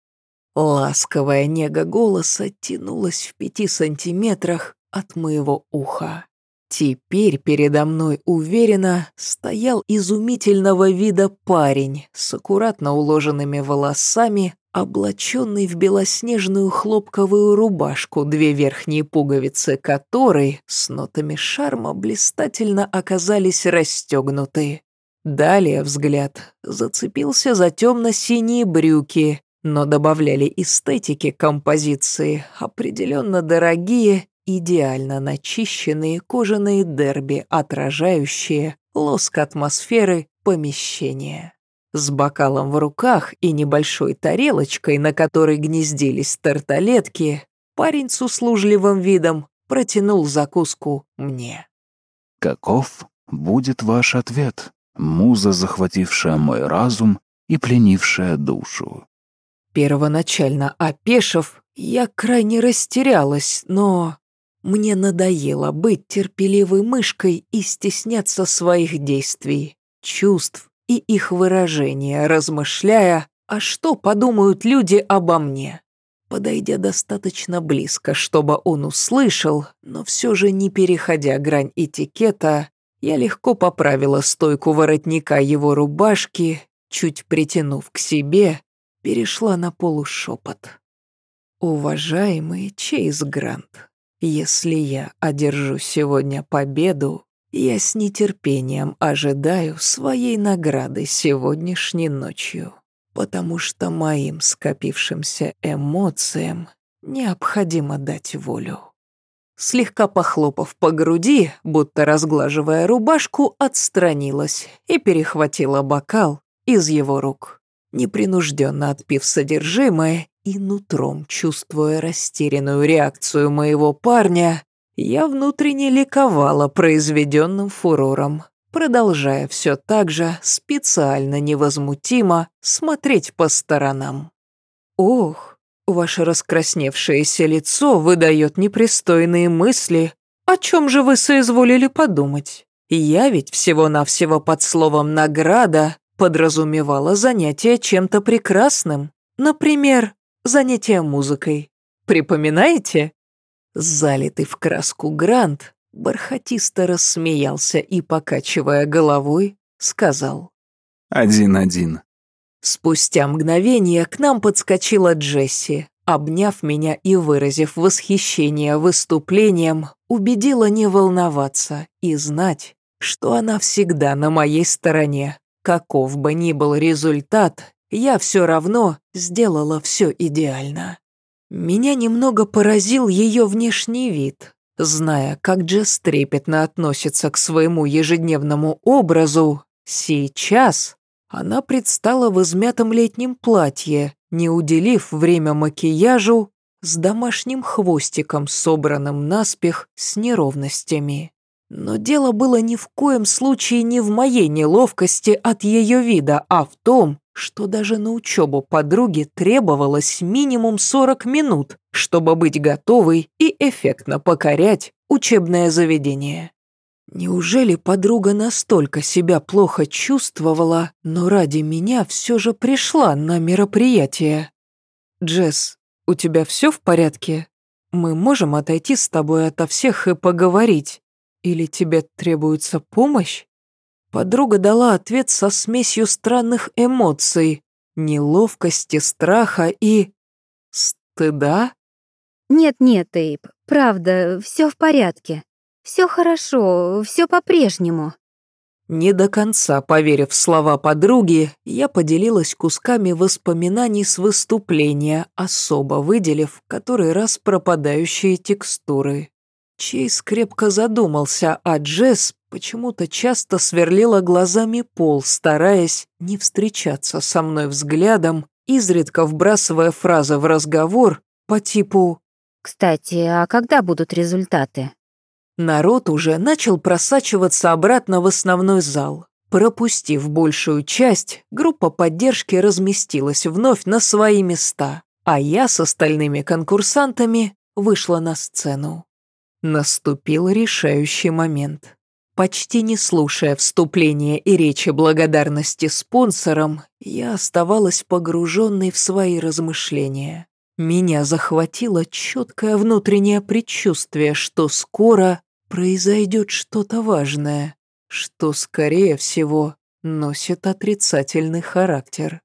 Ласковая нега голоса тянулась в пяти сантиметрах от моего уха. Теперь передо мной уверенно стоял изумительного вида парень с аккуратно уложенными волосами, облаченный в белоснежную хлопковую рубашку, две верхние пуговицы которой с нотами шарма блистательно оказались расстегнуты. Далее взгляд зацепился за темно-синие брюки, но добавляли эстетики композиции, определенно дорогие, идеально начищенные кожаные дерби, отражающие лоск атмосферы помещения. С бокалом в руках и небольшой тарелочкой, на которой гнездились тарталетки, парень с услужливым видом протянул закуску мне. «Каков будет ваш ответ, муза, захватившая мой разум и пленившая душу?» Первоначально опешив, я крайне растерялась, но мне надоело быть терпеливой мышкой и стесняться своих действий, чувств и их выражения, размышляя, а что подумают люди обо мне. Подойдя достаточно близко, чтобы он услышал, но все же не переходя грань этикета, я легко поправила стойку воротника его рубашки, чуть притянув к себе, перешла на полушепот. «Уважаемый Чейз Грант, если я одержу сегодня победу, я с нетерпением ожидаю своей награды сегодняшней ночью, потому что моим скопившимся эмоциям необходимо дать волю. Слегка похлопав по груди, будто разглаживая рубашку, отстранилась и перехватила бокал из его рук. Непринужденно отпив содержимое и нутром чувствуя растерянную реакцию моего парня, я внутренне ликовала произведенным фурором, продолжая все так же специально невозмутимо смотреть по сторонам. «Ох, ваше раскрасневшееся лицо выдает непристойные мысли. О чем же вы соизволили подумать? Я ведь всего-навсего под словом «награда» подразумевала занятие чем-то прекрасным. Например, занятие музыкой. Припоминаете?» Залитый в краску Грант бархатисто рассмеялся и, покачивая головой, сказал. «Один-один». Спустя мгновение к нам подскочила Джесси, обняв меня и выразив восхищение выступлением, убедила не волноваться и знать, что она всегда на моей стороне. Каков бы ни был результат, я все равно сделала все идеально. Меня немного поразил ее внешний вид. Зная, как Джесс трепетно относится к своему ежедневному образу, сейчас она предстала в измятом летнем платье, не уделив время макияжу, с домашним хвостиком, собранным наспех с неровностями. Но дело было ни в коем случае не в моей неловкости от ее вида, а в том, что даже на учебу подруги требовалось минимум 40 минут, чтобы быть готовой и эффектно покорять учебное заведение. Неужели подруга настолько себя плохо чувствовала, но ради меня все же пришла на мероприятие? «Джесс, у тебя все в порядке? Мы можем отойти с тобой ото всех и поговорить?» Или тебе требуется помощь? Подруга дала ответ со смесью странных эмоций, неловкости, страха и... стыда? Нет-нет, Эйб, правда, все в порядке. Все хорошо, все по-прежнему. Не до конца поверив в слова подруги, я поделилась кусками воспоминаний с выступления, особо выделив который раз пропадающие текстуры. Чейз крепко задумался, а Джесс почему-то часто сверлила глазами пол, стараясь не встречаться со мной взглядом, изредка вбрасывая фразы в разговор по типу «Кстати, а когда будут результаты?» Народ уже начал просачиваться обратно в основной зал. Пропустив большую часть, группа поддержки разместилась вновь на свои места, а я с остальными конкурсантами вышла на сцену. Наступил решающий момент. Почти не слушая вступления и речи благодарности спонсорам, я оставалась погруженной в свои размышления. Меня захватило четкое внутреннее предчувствие, что скоро произойдет что-то важное, что, скорее всего, носит отрицательный характер.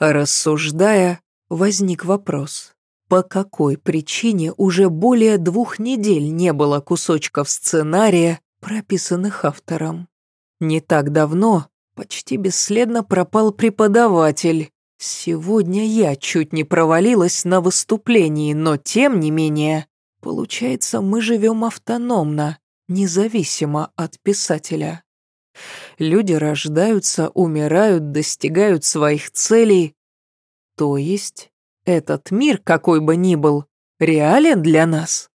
Рассуждая, возник вопрос. По какой причине уже более двух недель не было кусочков сценария, прописанных автором? Не так давно почти бесследно пропал преподаватель. Сегодня я чуть не провалилась на выступлении, но тем не менее, получается, мы живем автономно, независимо от писателя. Люди рождаются, умирают, достигают своих целей. То есть этот мир, какой бы ни был, реален для нас.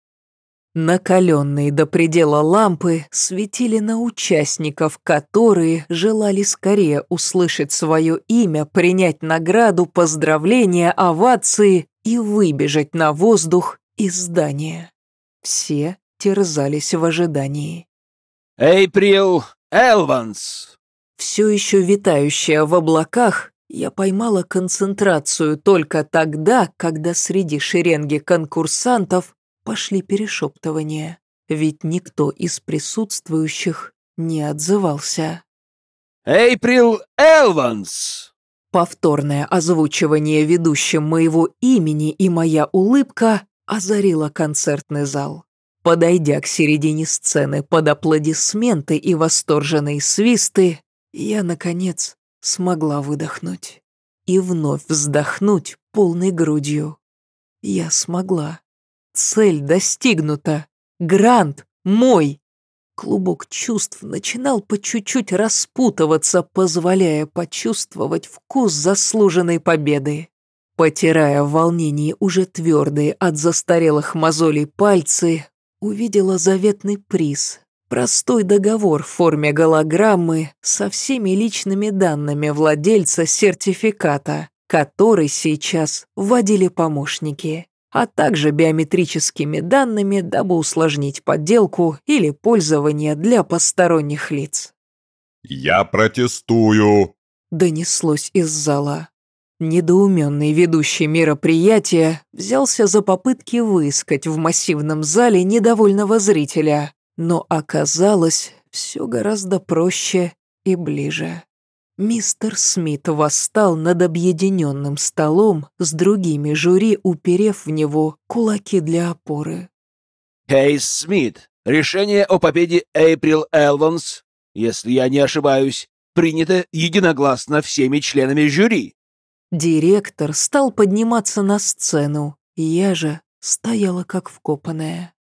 Накаленные до предела лампы светили на участников, которые желали скорее услышать свое имя, принять награду, поздравления, овации и выбежать на воздух из здания. Все терзались в ожидании. «Эйприл Элванс!» Все еще витающая в облаках, я поймала концентрацию только тогда, когда среди шеренги конкурсантов пошли перешептывания, ведь никто из присутствующих не отзывался. «Эйприл Элванс!» Повторное озвучивание ведущим моего имени и моя улыбка озарила концертный зал. Подойдя к середине сцены под аплодисменты и восторженные свисты, я, наконец, смогла выдохнуть и вновь вздохнуть полной грудью. Я смогла. Цель достигнута. Грант мой. Клубок чувств начинал по чуть-чуть распутываться, позволяя почувствовать вкус заслуженной победы. Потирая в волнении уже твердые от застарелых мозолей пальцы, увидела заветный приз, Простой договор в форме голограммы со всеми личными данными владельца сертификата, который сейчас вводили помощники, а также биометрическими данными, дабы усложнить подделку или пользование для посторонних лиц. «Я протестую!» — донеслось из зала. Недоуменный ведущий мероприятия взялся за попытки выискать в массивном зале недовольного зрителя, но оказалось все гораздо проще и ближе. Мистер Смит восстал над объединенным столом с другими жюри, уперев в него кулаки для опоры. «Кейс Смит, решение о победе Эйприл Элванс, если я не ошибаюсь, принято единогласно всеми членами жюри». Директор стал подниматься на сцену, я же стояла как вкопанная.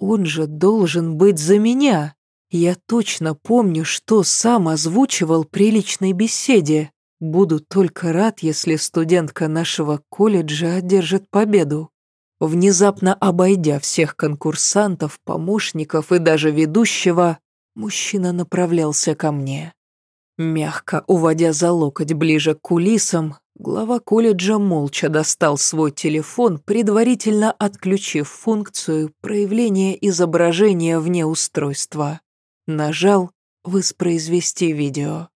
Он же должен быть за меня. Я точно помню, что сам озвучивал при личной беседе. Буду только рад, если студентка нашего колледжа одержит победу. Внезапно обойдя всех конкурсантов, помощников и даже ведущего, мужчина направлялся ко мне. Мягко уводя за локоть ближе к кулисам, глава колледжа молча достал свой телефон, предварительно отключив функцию проявления изображения вне устройства. Нажал «Воспроизвести видео».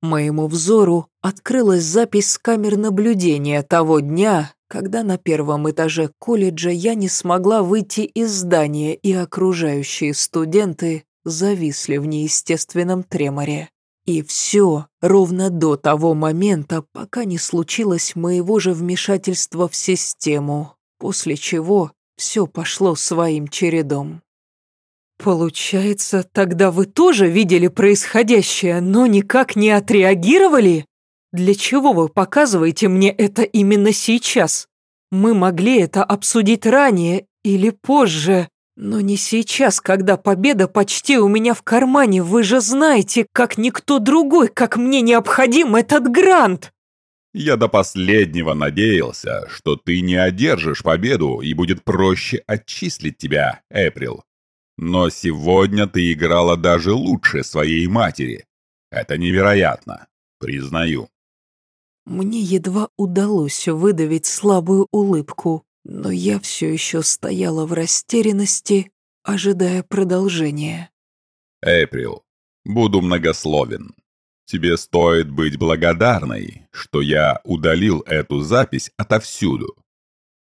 Моему взору открылась запись с камер наблюдения того дня, когда на первом этаже колледжа я не смогла выйти из здания, и окружающие студенты зависли в неестественном треморе. И все ровно до того момента, пока не случилось моего же вмешательства в систему, после чего все пошло своим чередом. «Получается, тогда вы тоже видели происходящее, но никак не отреагировали? Для чего вы показываете мне это именно сейчас? Мы могли это обсудить ранее или позже, но не сейчас, когда победа почти у меня в кармане. Вы же знаете, как никто другой, как мне необходим этот грант!» Я до последнего надеялся, что ты не одержишь победу и будет проще отчислить тебя, Эприл. Но сегодня ты играла даже лучше своей матери. Это невероятно, признаю. Мне едва удалось выдавить слабую улыбку, но я все еще стояла в растерянности, ожидая продолжения. Эприл, буду многословен. Тебе стоит быть благодарной, что я удалил эту запись отовсюду.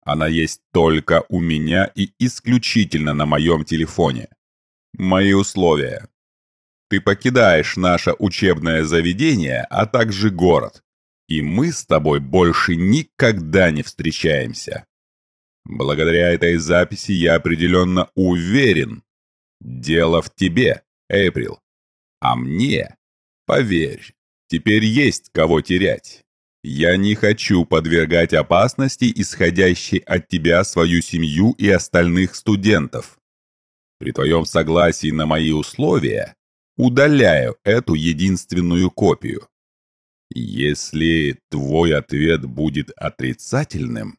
Она есть только у меня и исключительно на моем телефоне. Мои условия. Ты покидаешь наше учебное заведение, а также город. И мы с тобой больше никогда не встречаемся. Благодаря этой записи я определенно уверен. Дело в тебе, Эйприл. А мне, поверь, теперь есть кого терять. Я не хочу подвергать опасности, исходящей от тебя, свою семью и остальных студентов. При твоем согласии на мои условия удаляю эту единственную копию. Если твой ответ будет отрицательным,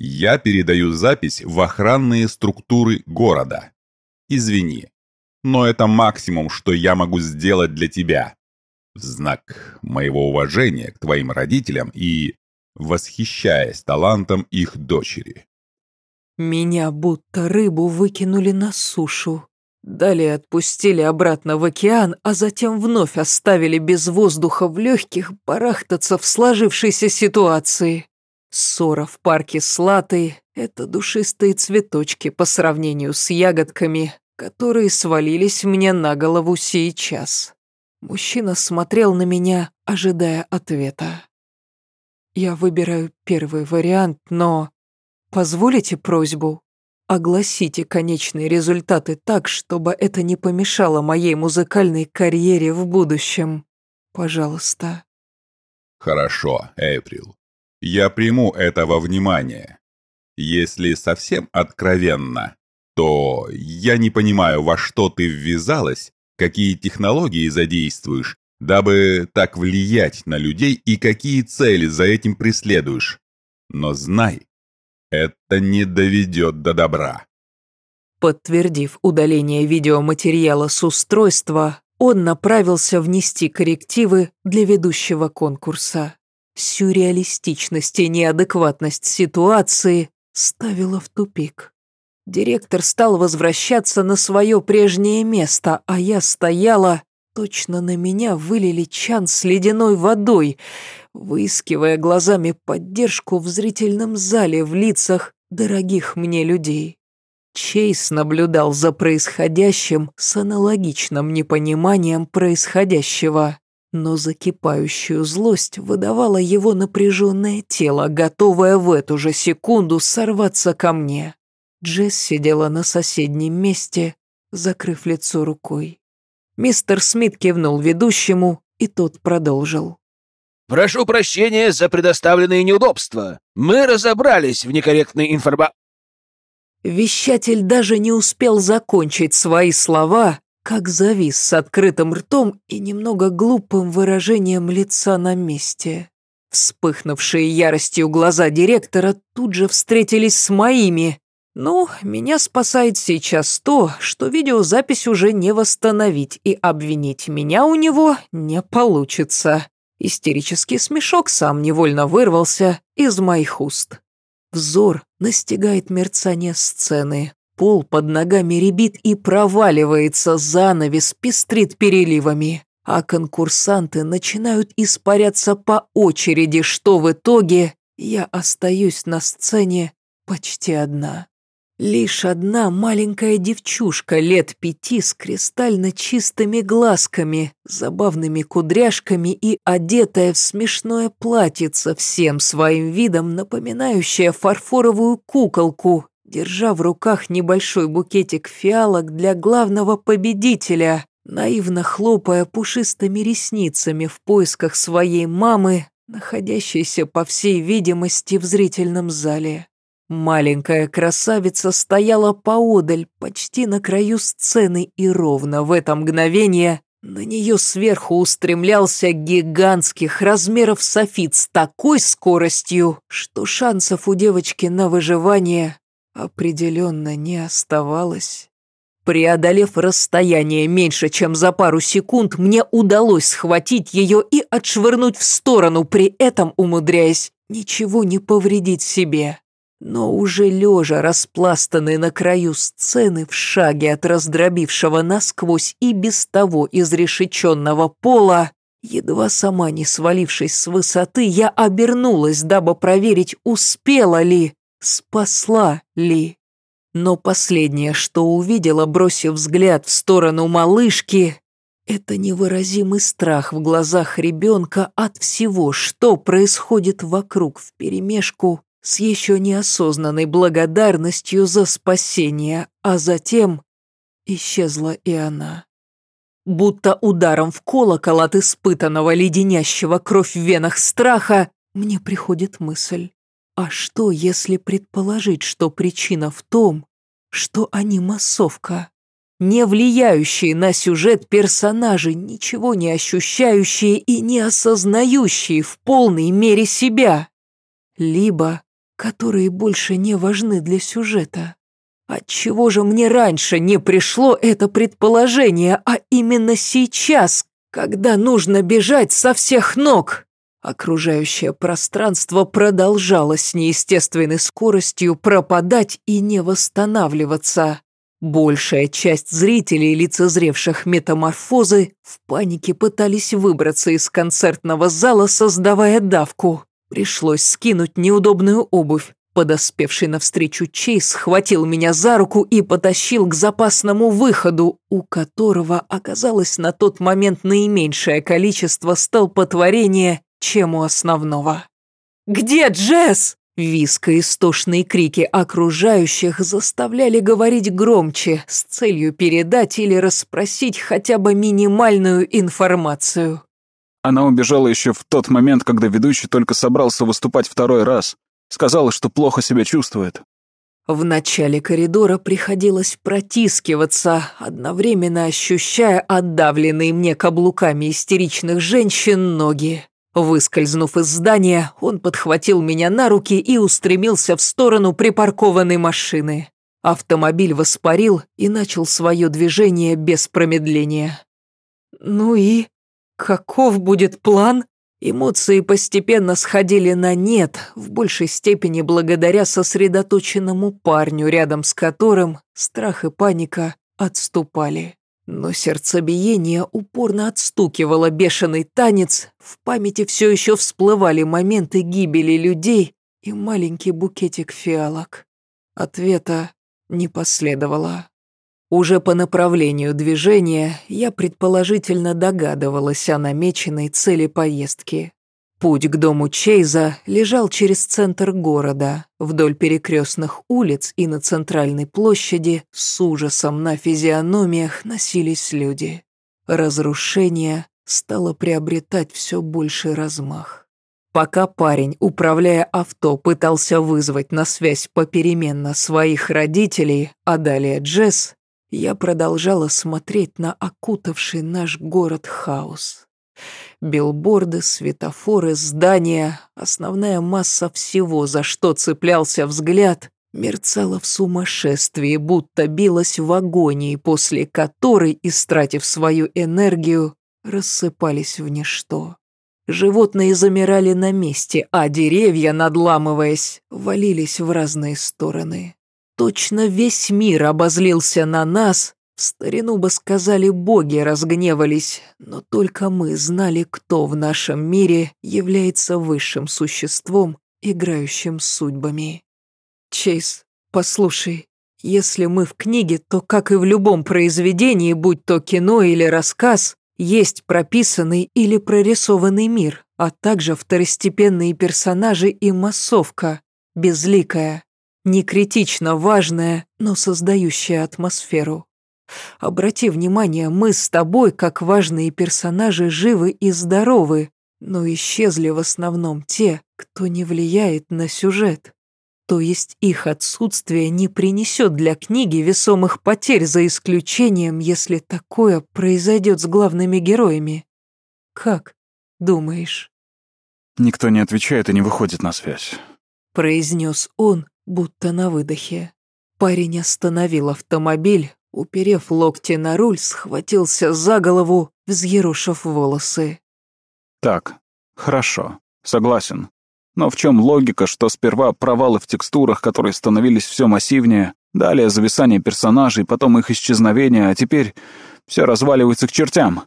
я передаю запись в охранные структуры города. Извини, но это максимум, что я могу сделать для тебя в знак моего уважения к твоим родителям и восхищаясь талантом их дочери. Меня будто рыбу выкинули на сушу. Далее отпустили обратно в океан, а затем вновь оставили без воздуха в легких барахтаться в сложившейся ситуации. Ссора в парке с это душистые цветочки по сравнению с ягодками, которые свалились мне на голову сейчас. Мужчина смотрел на меня, ожидая ответа. Я выбираю первый вариант, но... Позволите просьбу? Огласите конечные результаты так, чтобы это не помешало моей музыкальной карьере в будущем. Пожалуйста. Хорошо, Эйприл. Я приму это во внимание. Если совсем откровенно, то я не понимаю, во что ты ввязалась какие технологии задействуешь, дабы так влиять на людей и какие цели за этим преследуешь. Но знай, это не доведет до добра. Подтвердив удаление видеоматериала с устройства, он направился внести коррективы для ведущего конкурса. Сюрреалистичность и неадекватность ситуации ставила в тупик. Директор стал возвращаться на свое прежнее место, а я стояла... Точно на меня вылили чан с ледяной водой, выискивая глазами поддержку в зрительном зале в лицах дорогих мне людей. Чейз наблюдал за происходящим с аналогичным непониманием происходящего, но закипающую злость выдавало его напряженное тело, готовое в эту же секунду сорваться ко мне. Джесс сидела на соседнем месте, закрыв лицо рукой. Мистер Смит кивнул ведущему, и тот продолжил. «Прошу прощения за предоставленные неудобства. Мы разобрались в некорректной информа...» Вещатель даже не успел закончить свои слова, как завис с открытым ртом и немного глупым выражением лица на месте. Вспыхнувшие яростью глаза директора тут же встретились с моими. Ну, меня спасает сейчас то, что видеозапись уже не восстановить, и обвинить меня у него не получится. Истерический смешок сам невольно вырвался из моих уст. Взор настигает мерцание сцены. Пол под ногами ребит и проваливается, занавес пестрит переливами а конкурсанты начинают испаряться по очереди, что в итоге я остаюсь на сцене почти одна. Лишь одна маленькая девчушка лет пяти с кристально чистыми глазками, забавными кудряшками и одетая в смешное платьице, всем своим видом напоминающая фарфоровую куколку, держа в руках небольшой букетик фиалок для главного победителя, наивно хлопая пушистыми ресницами в поисках своей мамы, находящейся, по всей видимости, в зрительном зале. Маленькая красавица стояла поодаль, почти на краю сцены, и ровно в это мгновение на нее сверху устремлялся гигантских размеров софит с такой скоростью, что шансов у девочки на выживание определенно не оставалось. Преодолев расстояние меньше, чем за пару секунд, мне удалось схватить ее и отшвырнуть в сторону, при этом умудряясь ничего не повредить себе. Но уже лежа, распластанный на краю сцены, в шаге от раздробившего насквозь и без того изрешеченного пола, едва сама не свалившись с высоты, я обернулась, дабы проверить, успела ли, спасла ли. Но последнее, что увидела, бросив взгляд в сторону малышки, это невыразимый страх в глазах ребенка от всего, что происходит вокруг вперемешку с еще неосознанной благодарностью за спасение, а затем исчезла и она. Будто ударом в колокол от испытанного леденящего кровь в венах страха мне приходит мысль. А что, если предположить, что причина в том, что они массовка. Не влияющие на сюжет персонажи, ничего не ощущающие и не осознающие в полной мере себя. Либо которые больше не важны для сюжета. Отчего же мне раньше не пришло это предположение, а именно сейчас, когда нужно бежать со всех ног? Окружающее пространство продолжало с неестественной скоростью пропадать и не восстанавливаться. Большая часть зрителей, лицезревших метаморфозы, в панике пытались выбраться из концертного зала, создавая давку. Пришлось скинуть неудобную обувь. Подоспевший навстречу Чейз схватил меня за руку и потащил к запасному выходу, у которого оказалось на тот момент наименьшее количество столпотворения чем у основного. «Где Джесс?» Виск и истошные крики окружающих заставляли говорить громче с целью передать или расспросить хотя бы минимальную информацию. Она убежала еще в тот момент, когда ведущий только собрался выступать второй раз. Сказала, что плохо себя чувствует. В начале коридора приходилось протискиваться, одновременно ощущая отдавленные мне каблуками истеричных женщин ноги. Выскользнув из здания, он подхватил меня на руки и устремился в сторону припаркованной машины. Автомобиль воспарил и начал свое движение без промедления. «Ну и? Каков будет план?» Эмоции постепенно сходили на нет, в большей степени благодаря сосредоточенному парню, рядом с которым страх и паника отступали. Но сердцебиение упорно отстукивало бешеный танец, в памяти все еще всплывали моменты гибели людей и маленький букетик фиалок. Ответа не последовало. Уже по направлению движения я предположительно догадывалась о намеченной цели поездки. Путь к дому Чейза лежал через центр города, вдоль перекрестных улиц и на центральной площади с ужасом на физиономиях носились люди. Разрушение стало приобретать все больший размах. Пока парень, управляя авто, пытался вызвать на связь попеременно своих родителей, а далее Джесс, я продолжала смотреть на окутавший наш город хаос. Билборды, светофоры, здания, основная масса всего, за что цеплялся взгляд, мерцала в сумасшествии, будто билась в агонии, после которой, истратив свою энергию, рассыпались в ничто. Животные замирали на месте, а деревья, надламываясь, валились в разные стороны. Точно весь мир обозлился на нас, старину бы сказали боги разгневались, но только мы знали, кто в нашем мире является высшим существом, играющим судьбами. Чейз, послушай, если мы в книге, то, как и в любом произведении, будь то кино или рассказ, есть прописанный или прорисованный мир, а также второстепенные персонажи и массовка, безликая, не критично важная, но создающая атмосферу. Обрати внимание, мы с тобой, как важные персонажи, живы и здоровы, но исчезли в основном те, кто не влияет на сюжет. То есть их отсутствие не принесет для книги весомых потерь, за исключением, если такое произойдет с главными героями. Как думаешь? Никто не отвечает и не выходит на связь. Произнес он, будто на выдохе. Парень остановил автомобиль, уперев локти на руль, схватился за голову, взъерушив волосы. Так, хорошо, согласен. Но в чем логика, что сперва провалы в текстурах, которые становились все массивнее, далее зависание персонажей, потом их исчезновение, а теперь все разваливается к чертям?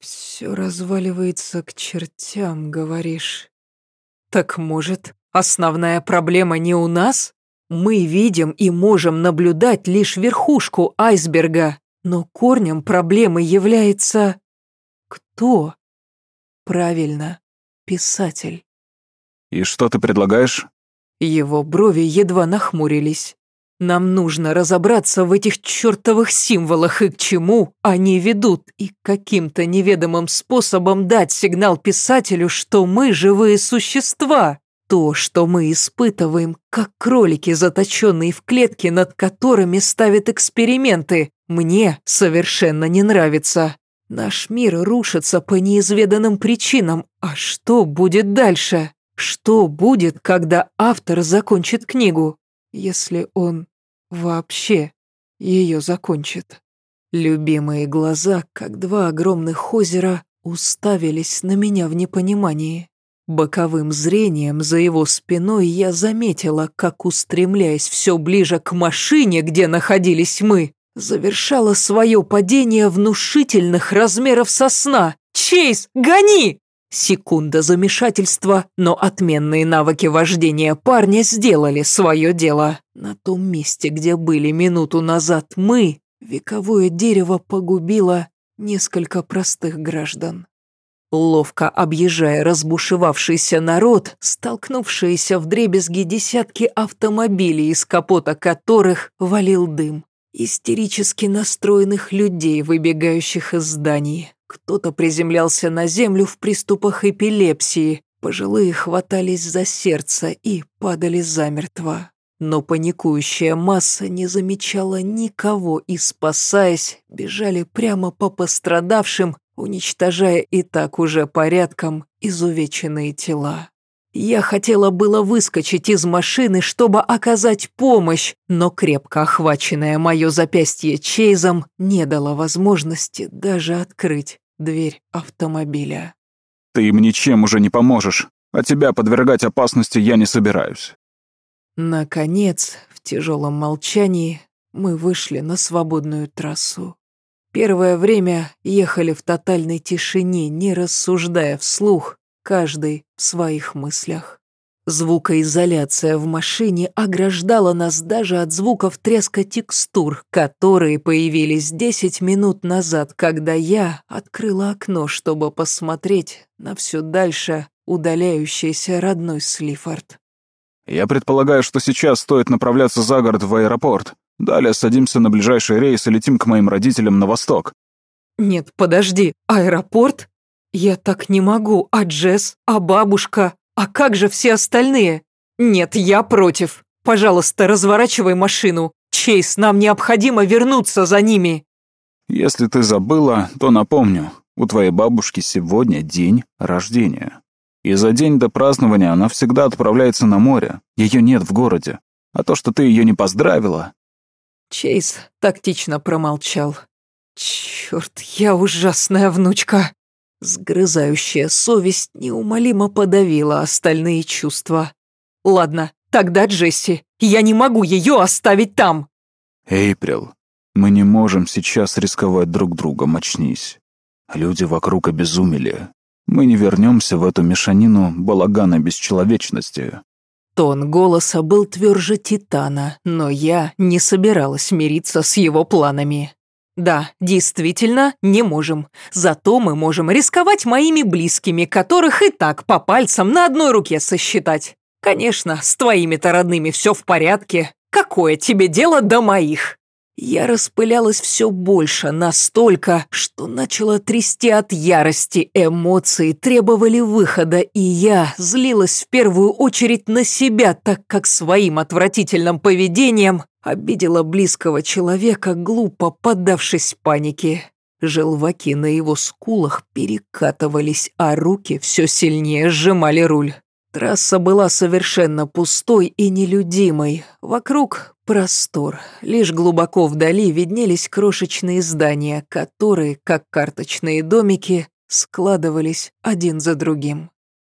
Все разваливается к чертям, говоришь. Так может, основная проблема не у нас? Мы видим и можем наблюдать лишь верхушку айсберга, но корнем проблемы является... Кто? Правильно, писатель. «И что ты предлагаешь?» Его брови едва нахмурились. «Нам нужно разобраться в этих чертовых символах и к чему они ведут, и каким-то неведомым способом дать сигнал писателю, что мы живые существа. То, что мы испытываем, как кролики, заточенные в клетке, над которыми ставят эксперименты, мне совершенно не нравится. Наш мир рушится по неизведанным причинам, а что будет дальше?» Что будет, когда автор закончит книгу, если он вообще ее закончит? Любимые глаза, как два огромных озера, уставились на меня в непонимании. Боковым зрением за его спиной я заметила, как, устремляясь все ближе к машине, где находились мы, завершала свое падение внушительных размеров сосна. «Чейз, гони!» Секунда замешательства, но отменные навыки вождения парня сделали свое дело. На том месте, где были минуту назад мы, вековое дерево погубило несколько простых граждан. Ловко объезжая разбушевавшийся народ, столкнувшиеся в дребезги десятки автомобилей, из капота которых валил дым. Истерически настроенных людей, выбегающих из зданий. Кто-то приземлялся на землю в приступах эпилепсии, пожилые хватались за сердце и падали замертво. Но паникующая масса не замечала никого и, спасаясь, бежали прямо по пострадавшим, уничтожая и так уже порядком изувеченные тела. Я хотела было выскочить из машины, чтобы оказать помощь, но крепко охваченное мое запястье Чейзом не дало возможности даже открыть дверь автомобиля. «Ты им ничем уже не поможешь, а тебя подвергать опасности я не собираюсь». Наконец, в тяжелом молчании, мы вышли на свободную трассу. Первое время ехали в тотальной тишине, не рассуждая вслух, каждый в своих мыслях. Звукоизоляция в машине ограждала нас даже от звуков треска текстур, которые появились 10 минут назад, когда я открыла окно, чтобы посмотреть на все дальше удаляющийся родной Слифорд. «Я предполагаю, что сейчас стоит направляться за город в аэропорт. Далее садимся на ближайший рейс и летим к моим родителям на восток». «Нет, подожди, аэропорт? Я так не могу. А Джесс? А бабушка? А как же все остальные? Нет, я против. Пожалуйста, разворачивай машину. Чейз, нам необходимо вернуться за ними. Если ты забыла, то напомню. У твоей бабушки сегодня день рождения. И за день до празднования она всегда отправляется на море. Ее нет в городе. А то, что ты ее не поздравила... Чейз тактично промолчал. Черт, я ужасная внучка. Сгрызающая совесть неумолимо подавила остальные чувства. Ладно, тогда Джесси. Я не могу ее оставить там. Эйприл, мы не можем сейчас рисковать друг другом, очнись. Люди вокруг обезумели. Мы не вернемся в эту мешанину балагана бесчеловечности. Тон голоса был тверже Титана, но я не собиралась мириться с его планами. Да, действительно, не можем. Зато мы можем рисковать моими близкими, которых и так по пальцам на одной руке сосчитать. Конечно, с твоими-то родными все в порядке. Какое тебе дело до моих? Я распылялась все больше, настолько, что начала трясти от ярости. Эмоции требовали выхода, и я злилась в первую очередь на себя, так как своим отвратительным поведением обидела близкого человека, глупо поддавшись панике. Желваки на его скулах перекатывались, а руки все сильнее сжимали руль. Трасса была совершенно пустой и нелюдимой. Вокруг простор. Лишь глубоко вдали виднелись крошечные здания, которые, как карточные домики, складывались один за другим.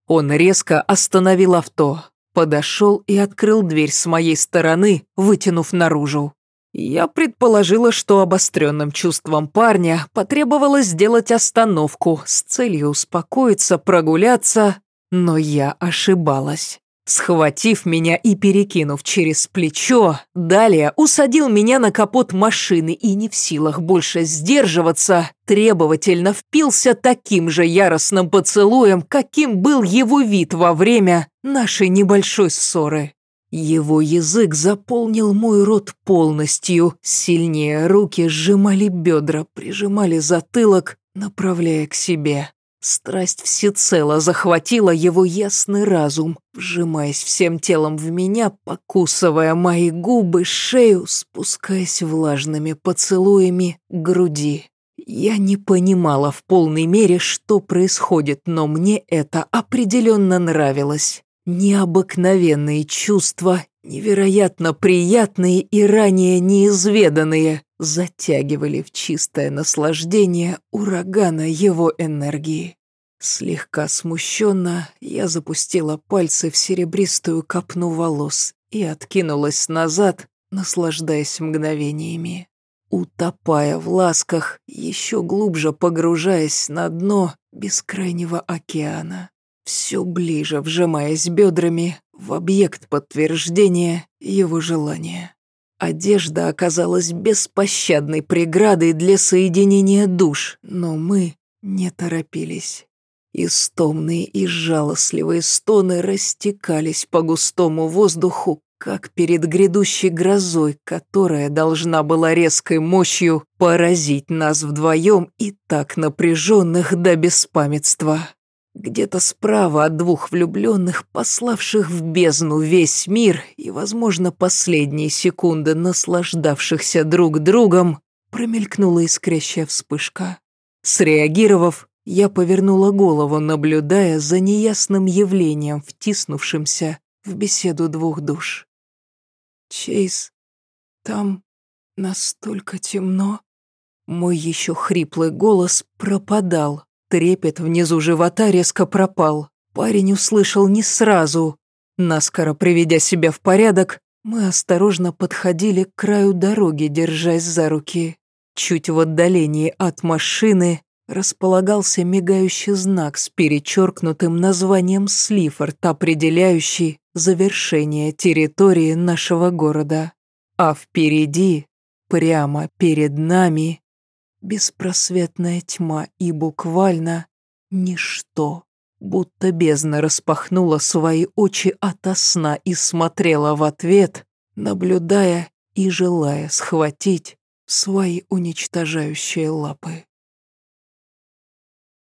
Он резко остановил авто, подошел и открыл дверь с моей стороны, вытянув наружу. Я предположила, что обостренным чувством парня потребовалось сделать остановку с целью успокоиться, прогуляться, но я ошибалась. Схватив меня и перекинув через плечо, далее усадил меня на капот машины и не в силах больше сдерживаться, требовательно впился таким же яростным поцелуем, каким был его вид во время нашей небольшой ссоры. Его язык заполнил мой рот полностью, сильнее руки сжимали бедра, прижимали затылок, направляя к себе. Страсть всецело захватила его ясный разум, вжимаясь всем телом в меня, покусывая мои губы, шею, спускаясь влажными поцелуями груди. Я не понимала в полной мере, что происходит, но мне это определенно нравилось. Необыкновенные чувства, невероятно приятные и ранее неизведанные, затягивали в чистое наслаждение урагана его энергии. Слегка смущенно я запустила пальцы в серебристую копну волос и откинулась назад, наслаждаясь мгновениями. Утопая в ласках, еще глубже погружаясь на дно бескрайнего океана, все ближе вжимаясь бедрами в объект подтверждения его желания. Одежда оказалась беспощадной преградой для соединения душ, но мы не торопились. Истомные и жалостливые стоны растекались по густому воздуху, как перед грядущей грозой, которая должна была резкой мощью поразить нас вдвоем и так напряженных до беспамятства. Где-то справа от двух влюбленных, пославших в бездну весь мир и, возможно, последние секунды наслаждавшихся друг другом, промелькнула искрящая вспышка. Среагировав, я повернула голову, наблюдая за неясным явлением, втиснувшимся в беседу двух душ. «Чейз, там настолько темно...» Мой еще хриплый голос пропадал, Трепет внизу живота резко пропал. Парень услышал не сразу. Наскоро приведя себя в порядок, мы осторожно подходили к краю дороги, держась за руки. Чуть в отдалении от машины располагался мигающий знак с перечеркнутым названием Слифорд, определяющий завершение территории нашего города. А впереди, прямо перед нами, беспросветная тьма и буквально ничто. Будто бездна распахнула свои очи ото сна и смотрела в ответ, наблюдая и желая схватить свои уничтожающие лапы.